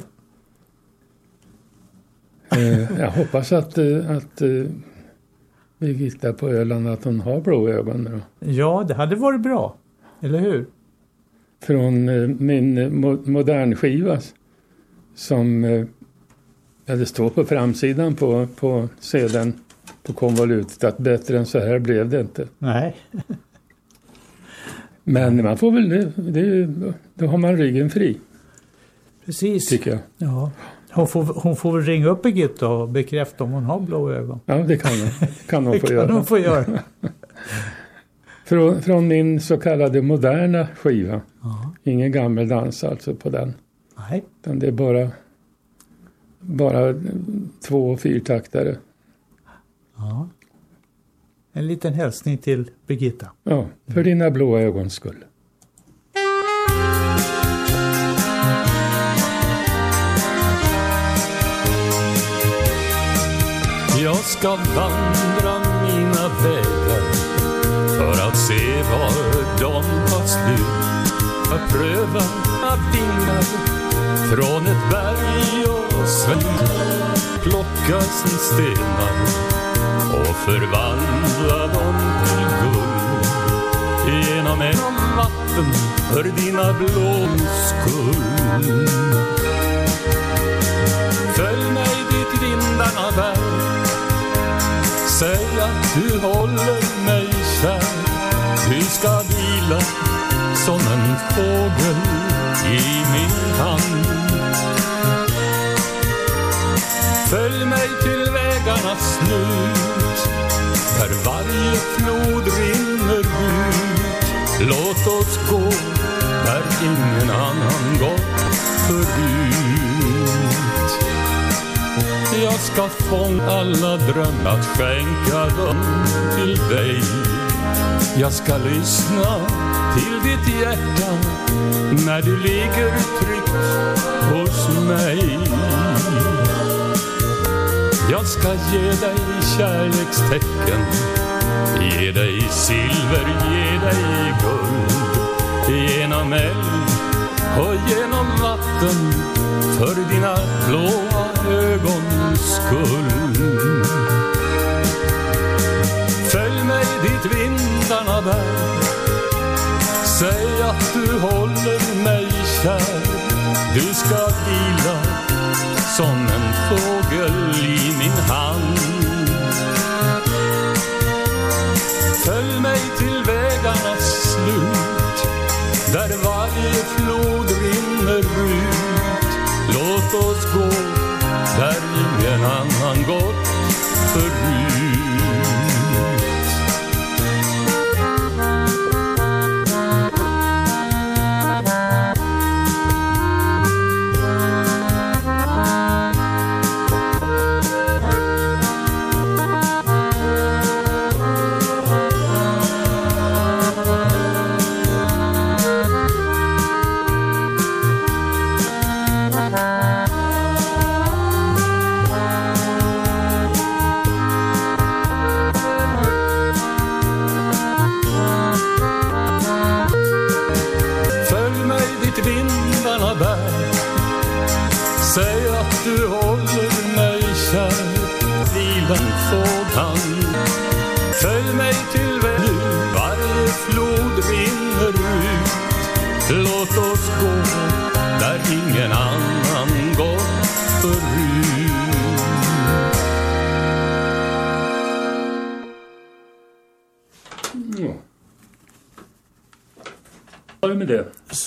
Eh, jag hoppas att, eh, att eh, Birgitta på Öland att hon har blå ögon då. Ja, det hade varit bra. Eller hur? Från min mo- modernskiva som ja, det står på framsidan på, på sedeln på konvolutet att bättre än så här blev det inte. Nej. Men man får väl, det, det, då har man ryggen fri Precis. tycker jag. Ja. Hon får, hon får väl ringa upp Birgitta och bekräfta om hon har blå ögon. Ja, det kan hon, kan hon Det få kan göra. hon få göra. Från, från min så kallade moderna skiva. Ja. Ingen gammeldans alltså på den. Nej. Utan det är bara, bara två och fyrtaktare. Ja. En liten hälsning till Birgitta. Ja, för dina blåa ögons skull. Jag ska vandra mina vägar för att se var de tar slut. Att pröva att vingar från ett berg och sväng. Plocka sin stenar och förvandla dem till guld. Genom en vatten för dina blåns skull. Följ mig dit vindarna bär Säg att du håller mig kär Du ska vila som en fågel i min hand Följ mig till vägarnas slut Där varje flod rinner ut Låt oss gå där ingen annan gått förut jag ska fånga alla drömmar, skänka dem till dig. Jag ska lyssna till ditt hjärta när du ligger tryggt hos mig. Jag ska ge dig kärlekstecken, ge dig silver, ge dig guld. Genom eld och genom vatten för dina blåa ögons skull. Följ mig dit vindarna bär. Säg att du håller mig kär. Du ska vila som en fågel i min hand. Följ mig till vägarnas slut där varje flod rinner ut. Låt oss gå där ingen annan gått förut.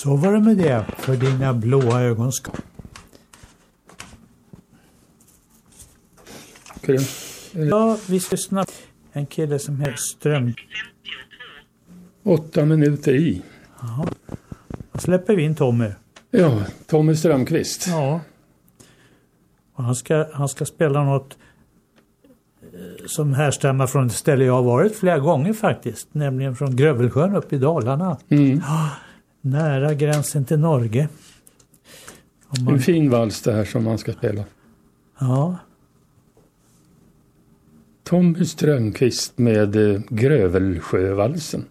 Så var det med det för dina blåa ögons skull. Ja, vi ska snabbt. En kille som heter Ström. Åtta minuter i. Jaha. Då släpper vi in Tommy. Ja, Tommy Strömqvist. Ja. Och han, ska, han ska spela något eh, som härstammar från ett ställe jag har varit flera gånger faktiskt. Nämligen från Grövelsjön uppe i Dalarna. Mm. Nära gränsen till Norge. Man, En fin vals det här som man ska spela. ja, Tommy Strömqvist med eh, Grövelsjövalsen.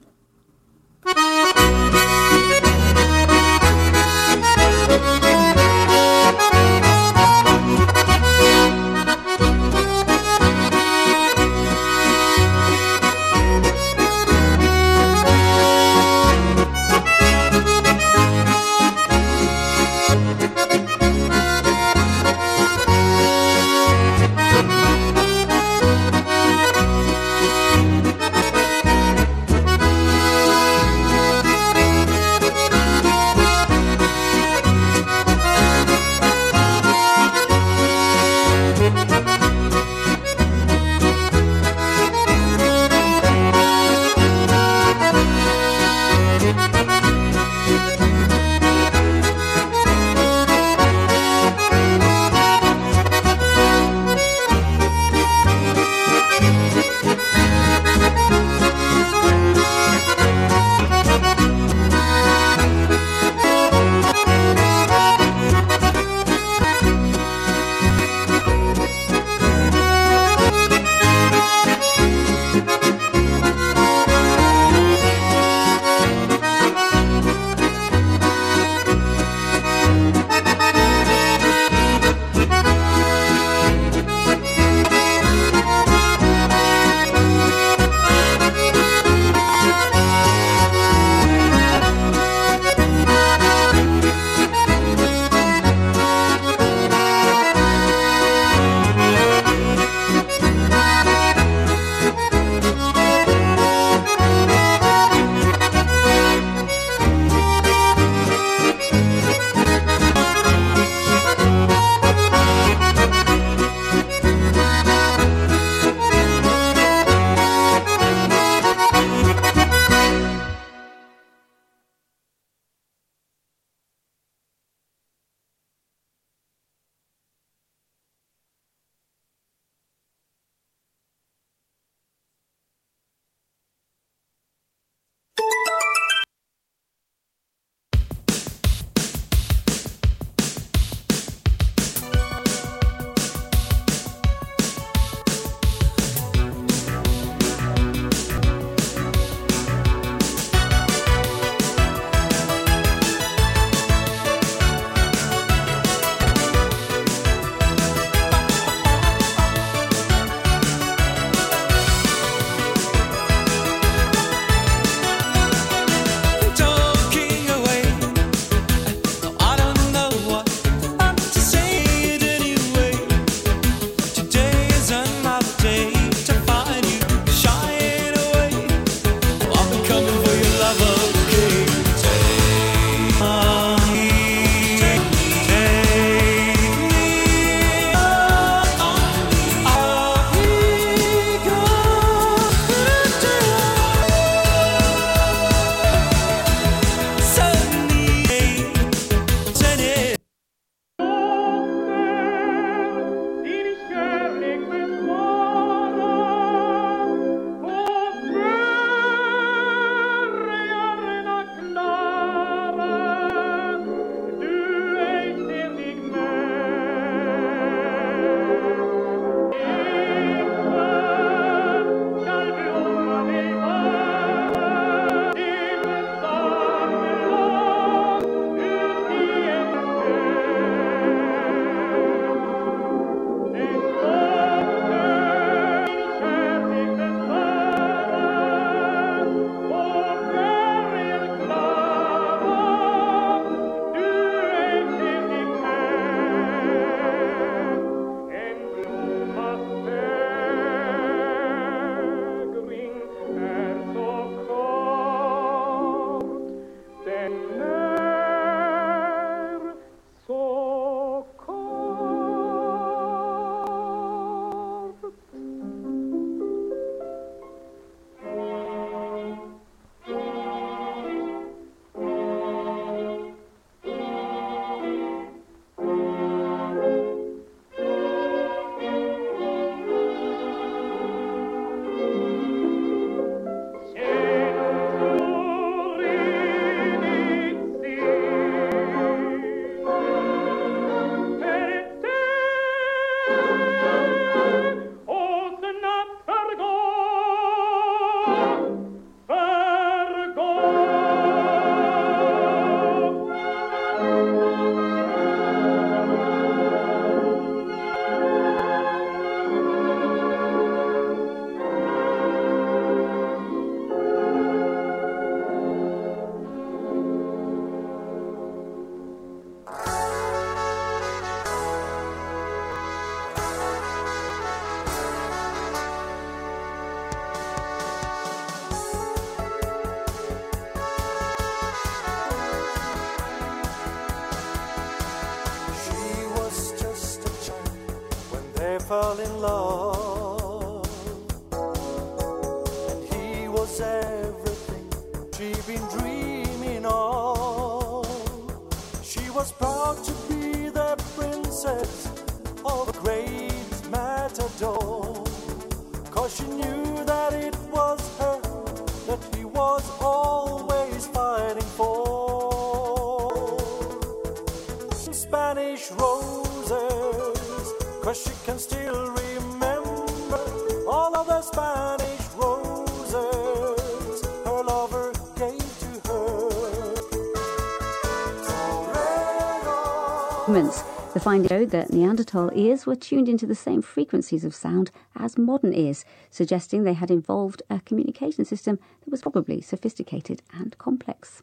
Findings showed that Neanderthal ears were tuned into the same frequencies of sound as modern ears, suggesting they had evolved a communication system that was probably sophisticated and complex.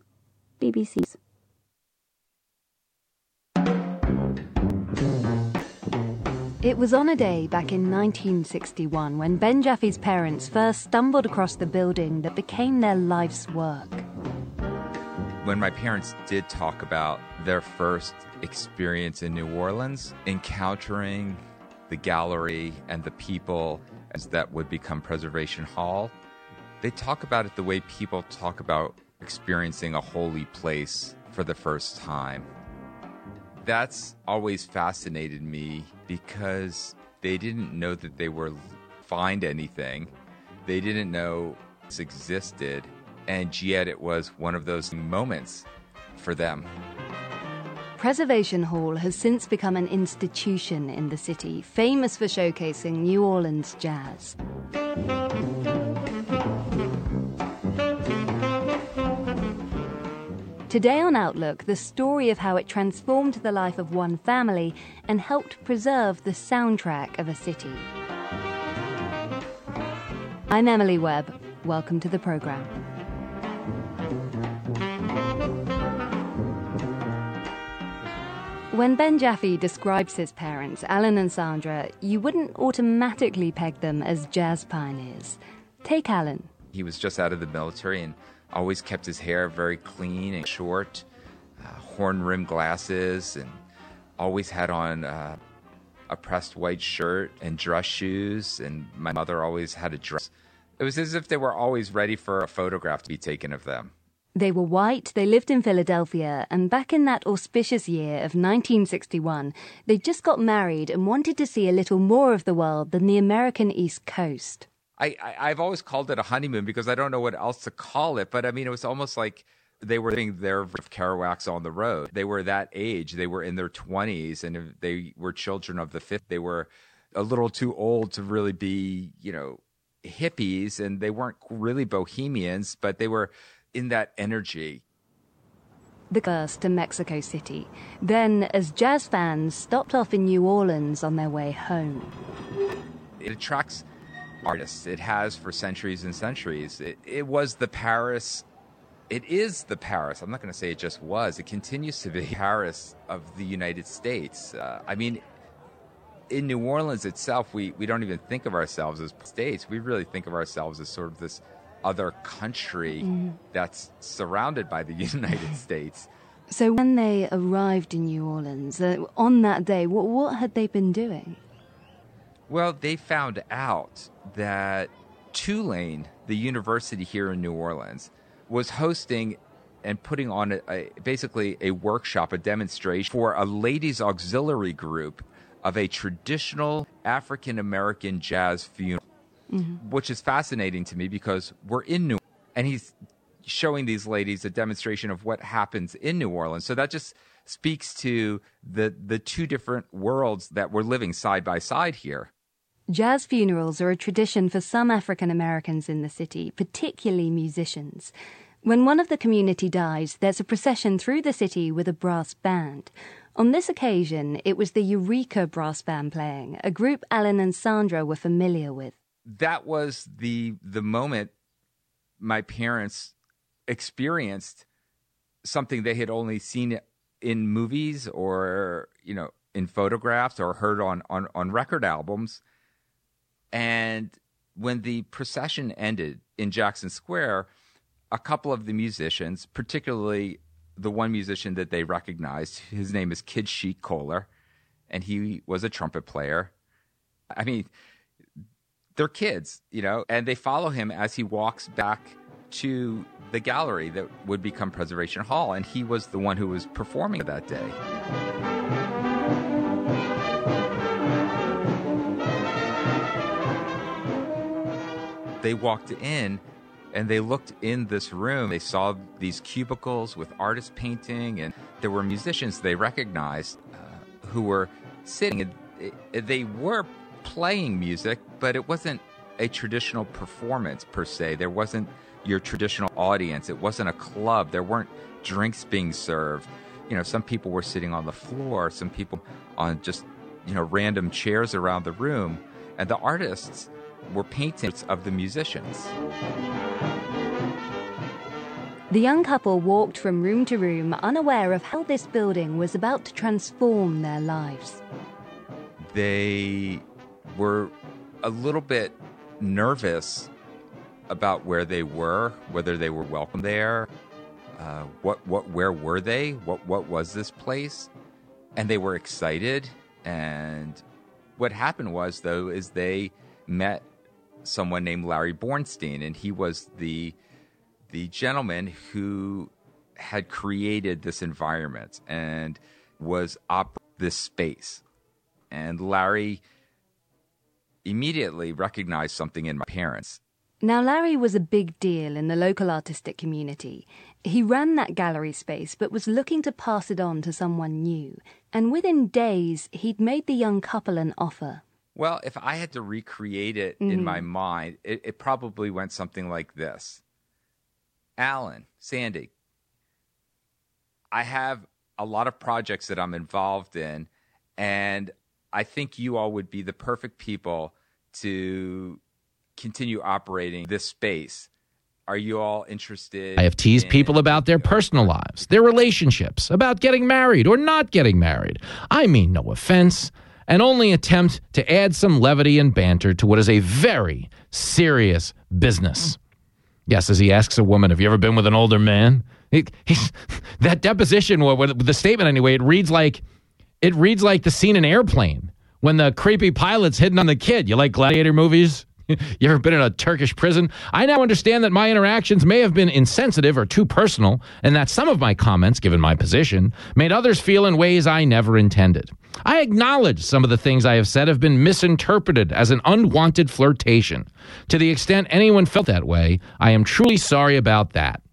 BBC's. It was on a day back in 1961 when Ben Jaffe's parents first stumbled across the building that became their life's work. When my parents did talk about their first experience in New Orleans, encountering the gallery and the people as that would become Preservation Hall, they talk about it the way people talk about experiencing a holy place for the first time. That's always fascinated me because they didn't know that they were find anything. They didn't know this existed, and yet it was one of those moments for them. Preservation Hall has since become an institution in the city, famous for showcasing New Orleans jazz. Today on Outlook, the story of how it transformed the life of one family and helped preserve the soundtrack of a city. I'm Emily Webb. Welcome to the program. When Ben Jaffe describes his parents, Alan and Sandra, you wouldn't automatically peg them as jazz pioneers. Take Alan. He was just out of the military and always kept his hair very clean and short, uh, horn rimmed glasses, and always had on uh, a pressed white shirt and dress shoes. And my mother always had a dress. It was as if they were always ready for a photograph to be taken of them. They were white, they lived in Philadelphia, and back in that auspicious year of 1961, they just got married and wanted to see a little more of the world than the American East Coast. I, I I've always called it a honeymoon because I don't know what else to call it. But I mean, it was almost like they were living their Kerouacs on the road. They were that age. They were in their twenties, and they were children of the fifth. They were a little too old to really be, you know, hippies, and they weren't really bohemians, but they were in that energy. The first to Mexico City. Then, as jazz fans stopped off in New Orleans on their way home. It attracts artists. It has for centuries and centuries. It, it was the Paris. It is the Paris. I'm not going to say it just was. It continues to be Paris of the United States. Uh, I mean, in New Orleans itself, we, we don't even think of ourselves as states. We really think of ourselves as sort of this other country Mhm. that's surrounded by the United States. So, when they arrived in New Orleans, uh, on that day, what, what had they been doing? Well, they found out that Tulane, the university here in New Orleans, was hosting and putting on a, a, basically a workshop, a demonstration for a ladies' auxiliary group of a traditional African American jazz funeral, Mm-hmm. which is fascinating to me because we're in New and he's showing these ladies a demonstration of what happens in New Orleans. So that just speaks to the the two different worlds that we're living side by side here. Jazz funerals are a tradition for some African Americans in the city, particularly musicians. When one of the community dies, there's a procession through the city with a brass band. On this occasion, it was the Eureka Brass Band playing, a group Alan and Sandra were familiar with. That was the the moment my parents experienced something they had only seen in movies or you know in photographs or heard on on, on record albums. And when the procession ended in Jackson Square a couple of the musicians particularly the one musician that they recognized his name is Kid Sheik Kohler and he was a trumpet player. I mean, they're kids, you know, and they follow him as he walks back to the gallery that would become Preservation Hall. And he was the one who was performing that day. They walked in and they looked in this room. They saw these cubicles with artists painting, and there were musicians they recognized uh, who were sitting. And it- they were playing music, but it wasn't a traditional performance per se. There wasn't your traditional audience. It wasn't a club. There weren't drinks being served. You know, some people were sitting on the floor, some people on just, you know, random chairs around the room. And the artists were paintings of the musicians. The young couple walked from room to room, unaware of how this building was about to transform their lives. they were a little bit nervous about where they were, whether they were welcome there, uh, what what where were they, what what was this place, and they were excited. And what happened was though is they met someone named Larry Bornstein, and he was the the gentleman who had created this environment and was op this space. And Larry immediately recognized something in my parents. Now, Larry was a big deal in the local artistic community. He ran that gallery space, but was looking to pass it on to someone new. And within days, he'd made the young couple an offer. Well, if I had to recreate it in Mhm. my mind, it, it probably went something like this Alan, Sandy, I have a lot of projects that I'm involved in, and I think you all would be the perfect people to continue operating this space. Are you all interested? I have teased people about their personal lives, their relationships, about getting married or not getting married. I mean no offense, and only attempt to add some levity and banter to what is a very serious business. Yes, as he asks a woman, Have you ever been with an older man? He's, that deposition, or with the statement anyway, it reads like it reads like the scene in Airplane when the creepy pilot's hitting on the kid. You like gladiator movies? you ever been in a Turkish prison? I now understand that my interactions may have been insensitive or too personal, and that some of my comments, given my position, made others feel in ways I never intended. I acknowledge some of the things I have said have been misinterpreted as an unwanted flirtation. To the extent anyone felt that way, I am truly sorry about that.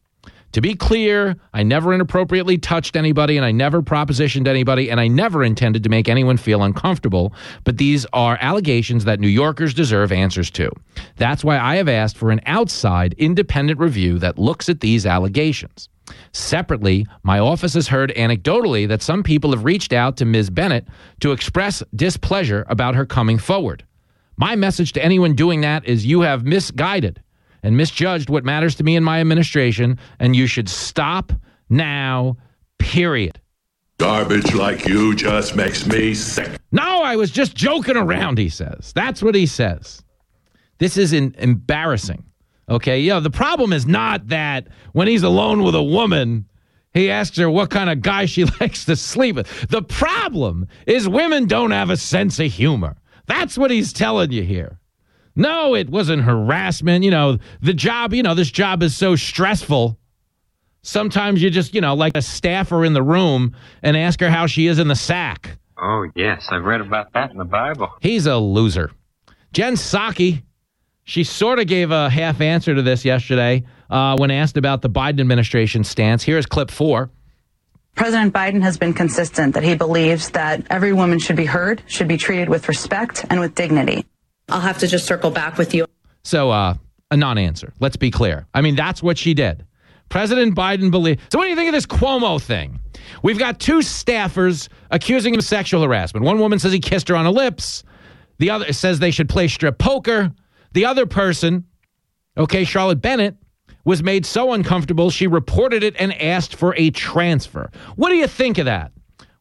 To be clear, I never inappropriately touched anybody and I never propositioned anybody and I never intended to make anyone feel uncomfortable, but these are allegations that New Yorkers deserve answers to. That's why I have asked for an outside independent review that looks at these allegations. Separately, my office has heard anecdotally that some people have reached out to Ms. Bennett to express displeasure about her coming forward. My message to anyone doing that is you have misguided and misjudged what matters to me and my administration, and you should stop now, period. Garbage like you just makes me sick. No, I was just joking around, he says. That's what he says. This is in, embarrassing. Okay, yeah, the problem is not that when he's alone with a woman, he asks her what kind of guy she likes to sleep with. The problem is women don't have a sense of humor. That's what he's telling you here. No, it wasn't harassment. You know, the job, you know, this job is so stressful. Sometimes you just, you know, like a staffer in the room and ask her how she is in the sack. Oh, yes. I've read about that in the Bible. He's a loser. Jen Psaki, she sort of gave a half answer to this yesterday uh, when asked about the Biden administration stance. Here's clip four. President Biden has been consistent that he believes that every woman should be heard, should be treated with respect and with dignity. I'll have to just circle back with you. So, uh, a non answer. Let's be clear. I mean, that's what she did. President Biden believed. So, what do you think of this Cuomo thing? We've got two staffers accusing him of sexual harassment. One woman says he kissed her on the lips. The other says they should play strip poker. The other person, okay, Charlotte Bennett, was made so uncomfortable she reported it and asked for a transfer. What do you think of that?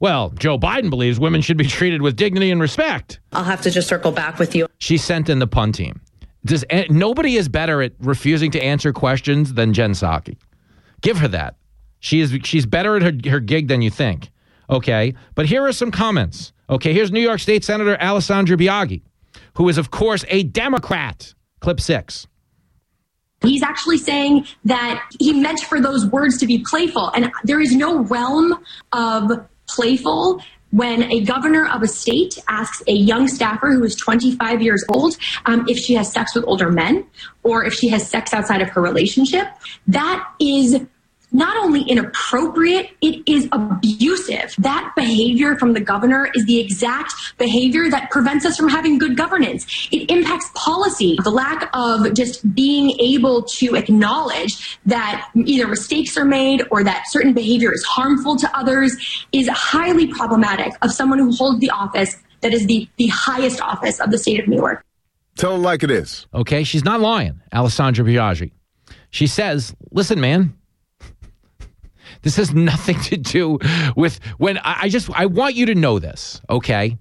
Well, Joe Biden believes women should be treated with dignity and respect. I'll have to just circle back with you. She sent in the pun team. Does nobody is better at refusing to answer questions than Jen Psaki? Give her that. She is she's better at her, her gig than you think. Okay, but here are some comments. Okay, here's New York State Senator Alessandra Biaggi, who is, of course, a Democrat. Clip six. He's actually saying that he meant for those words to be playful. And there is no realm of playful when a governor of a state asks a young staffer who is 25 years old um, if she has sex with older men or if she has sex outside of her relationship. That is not only inappropriate, it is abusive. That behavior from the governor is the exact behavior that prevents us from having good governance. It impacts policy. The lack of just being able to acknowledge that either mistakes are made or that certain behavior is harmful to others is highly problematic of someone who holds the office that is the, the highest office of the state of New York. Tell it like it is. Okay, she's not lying, Alessandra Biaggi. She says, listen, man, this has nothing to do with when I, just I want you to know this, okay?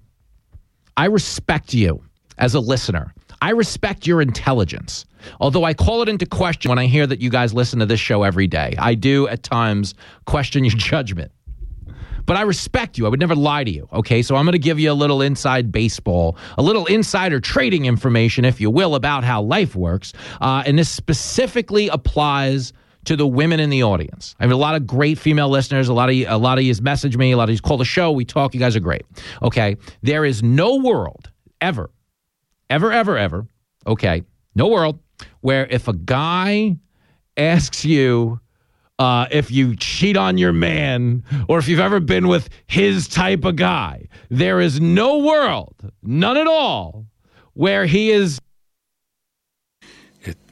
I respect you as a listener. I respect your intelligence. Although I call it into question when I hear that you guys listen to this show every day. I do at times question your judgment. But I respect you. I would never lie to you. Okay. So I'm going to give you a little inside baseball, a little insider trading information, if you will, about how life works. Uh, and this specifically applies to the women in the audience. I have a lot of great female listeners. A lot of you, a lot of you message me. A lot of you call the show. We talk. You guys are great. Okay. There is no world ever, ever, ever, ever. Okay. No world where if a guy asks you uh, if you cheat on your man or if you've ever been with his type of guy, there is no world, none at all, where he is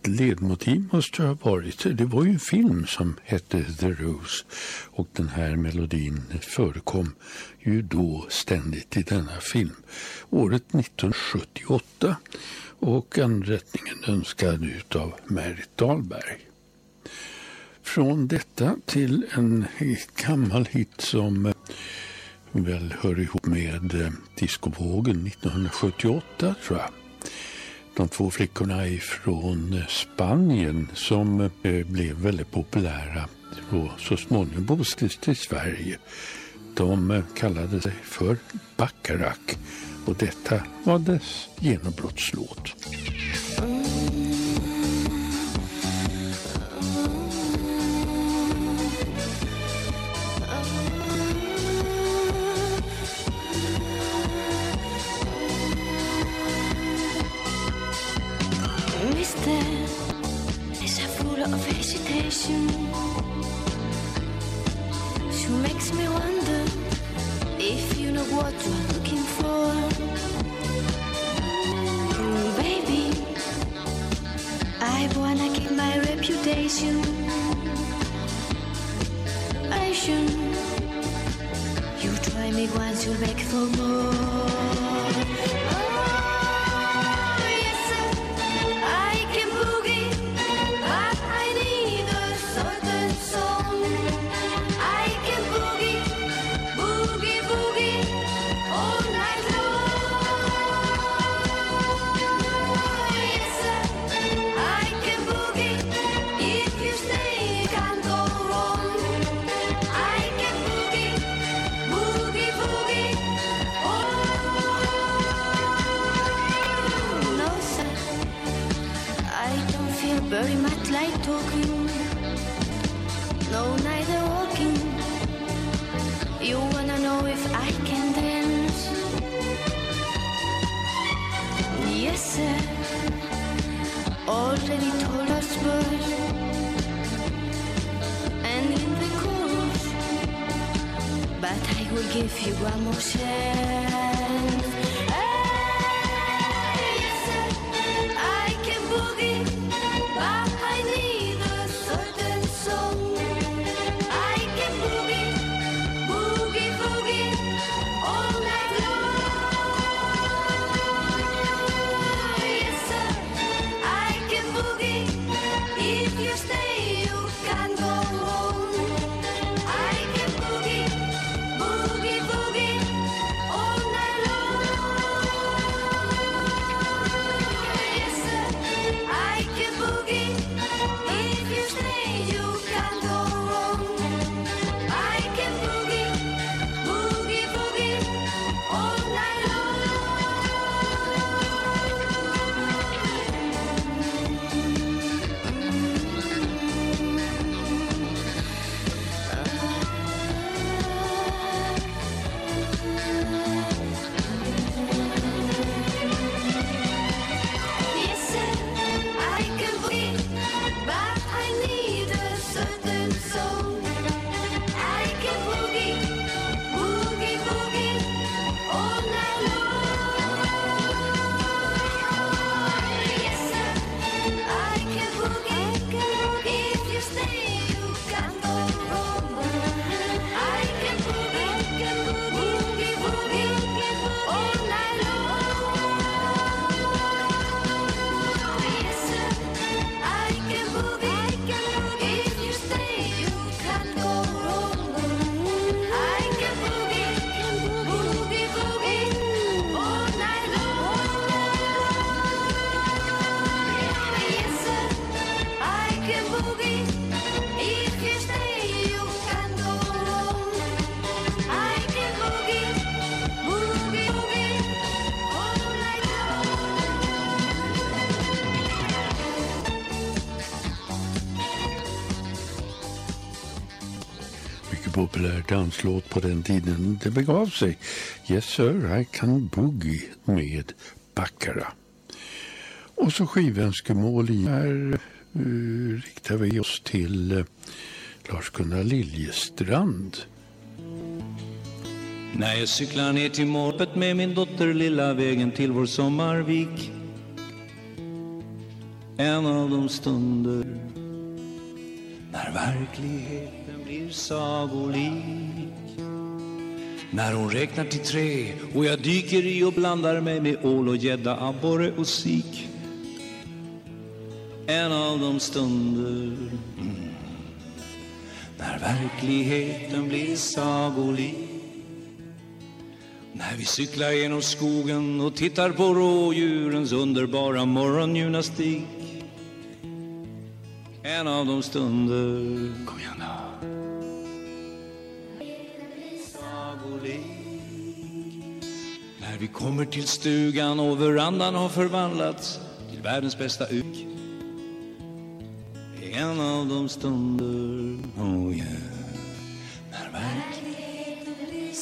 Ett ledmotiv måste ha varit, det var ju en film som hette The Rose och den här melodin förekom ju då ständigt i denna film. Året 1978 och anrättningen önskad utav Märit Dahlberg. Från detta till en gammal hit som väl hör ihop med eh, diskovågen 1978 tror jag. De två flickorna ifrån eh, Spanien som eh, blev väldigt populära och så småningom bosattes i Sverige. De eh, kallade sig för Bacharach och detta var dess genombrottslåt. Is a full of hesitation. She makes me wonder if you know what you're looking for. Mm, baby, I wanna keep my reputation. I should. you try me once, you'll beg for more. Will give you one more chance. Danslåt på den tiden det begav sig. Yes sir, I can boogie med Baccara. Och så skivönskemål i här uh, riktar vi oss till uh, Lars-Gunnar Liljestrand. När jag cyklar ner till morpet med min dotter lilla vägen till vår sommarvik En av de stunder när verkligheten blir sagolik När hon räknar till tre och jag dyker i och blandar mig med ål och gädda, abborre och sik. En av de stunder mm, när verkligheten blir sagolik när vi cyklar genom skogen och tittar på rådjurens underbara morgongymnastik en av de stunder, kom igen då. När vi kommer till stugan och verandan har förvandlats till världens bästa uk. En av de stunder, oh yeah. När verkligheten blir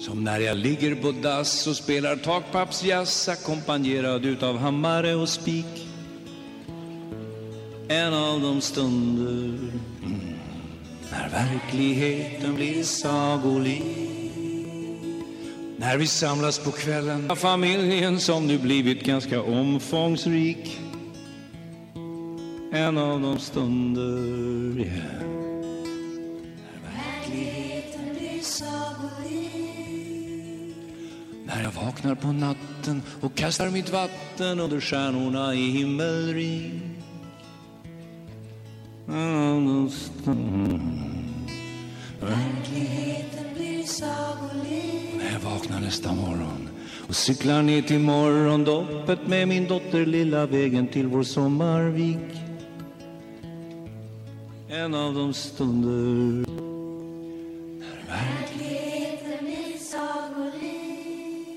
som när jag ligger på dass och spelar takpappsjazz ackompanjerad utav hammare och spik. En av de stunder mm, när verkligheten blir sagolik. När vi samlas på kvällen familjen som nu blivit ganska omfångsrik. En av de stunder, yeah. Verkligheten blir sagolik När jag vaknar på natten och kastar mitt vatten under stjärnorna i himmelrik Verkligheten blir sagolik. När jag vaknar nästa morgon och cyklar ner till morgondoppet med min dotter lilla vägen till vår sommarvik. En av de stunder när verkligheten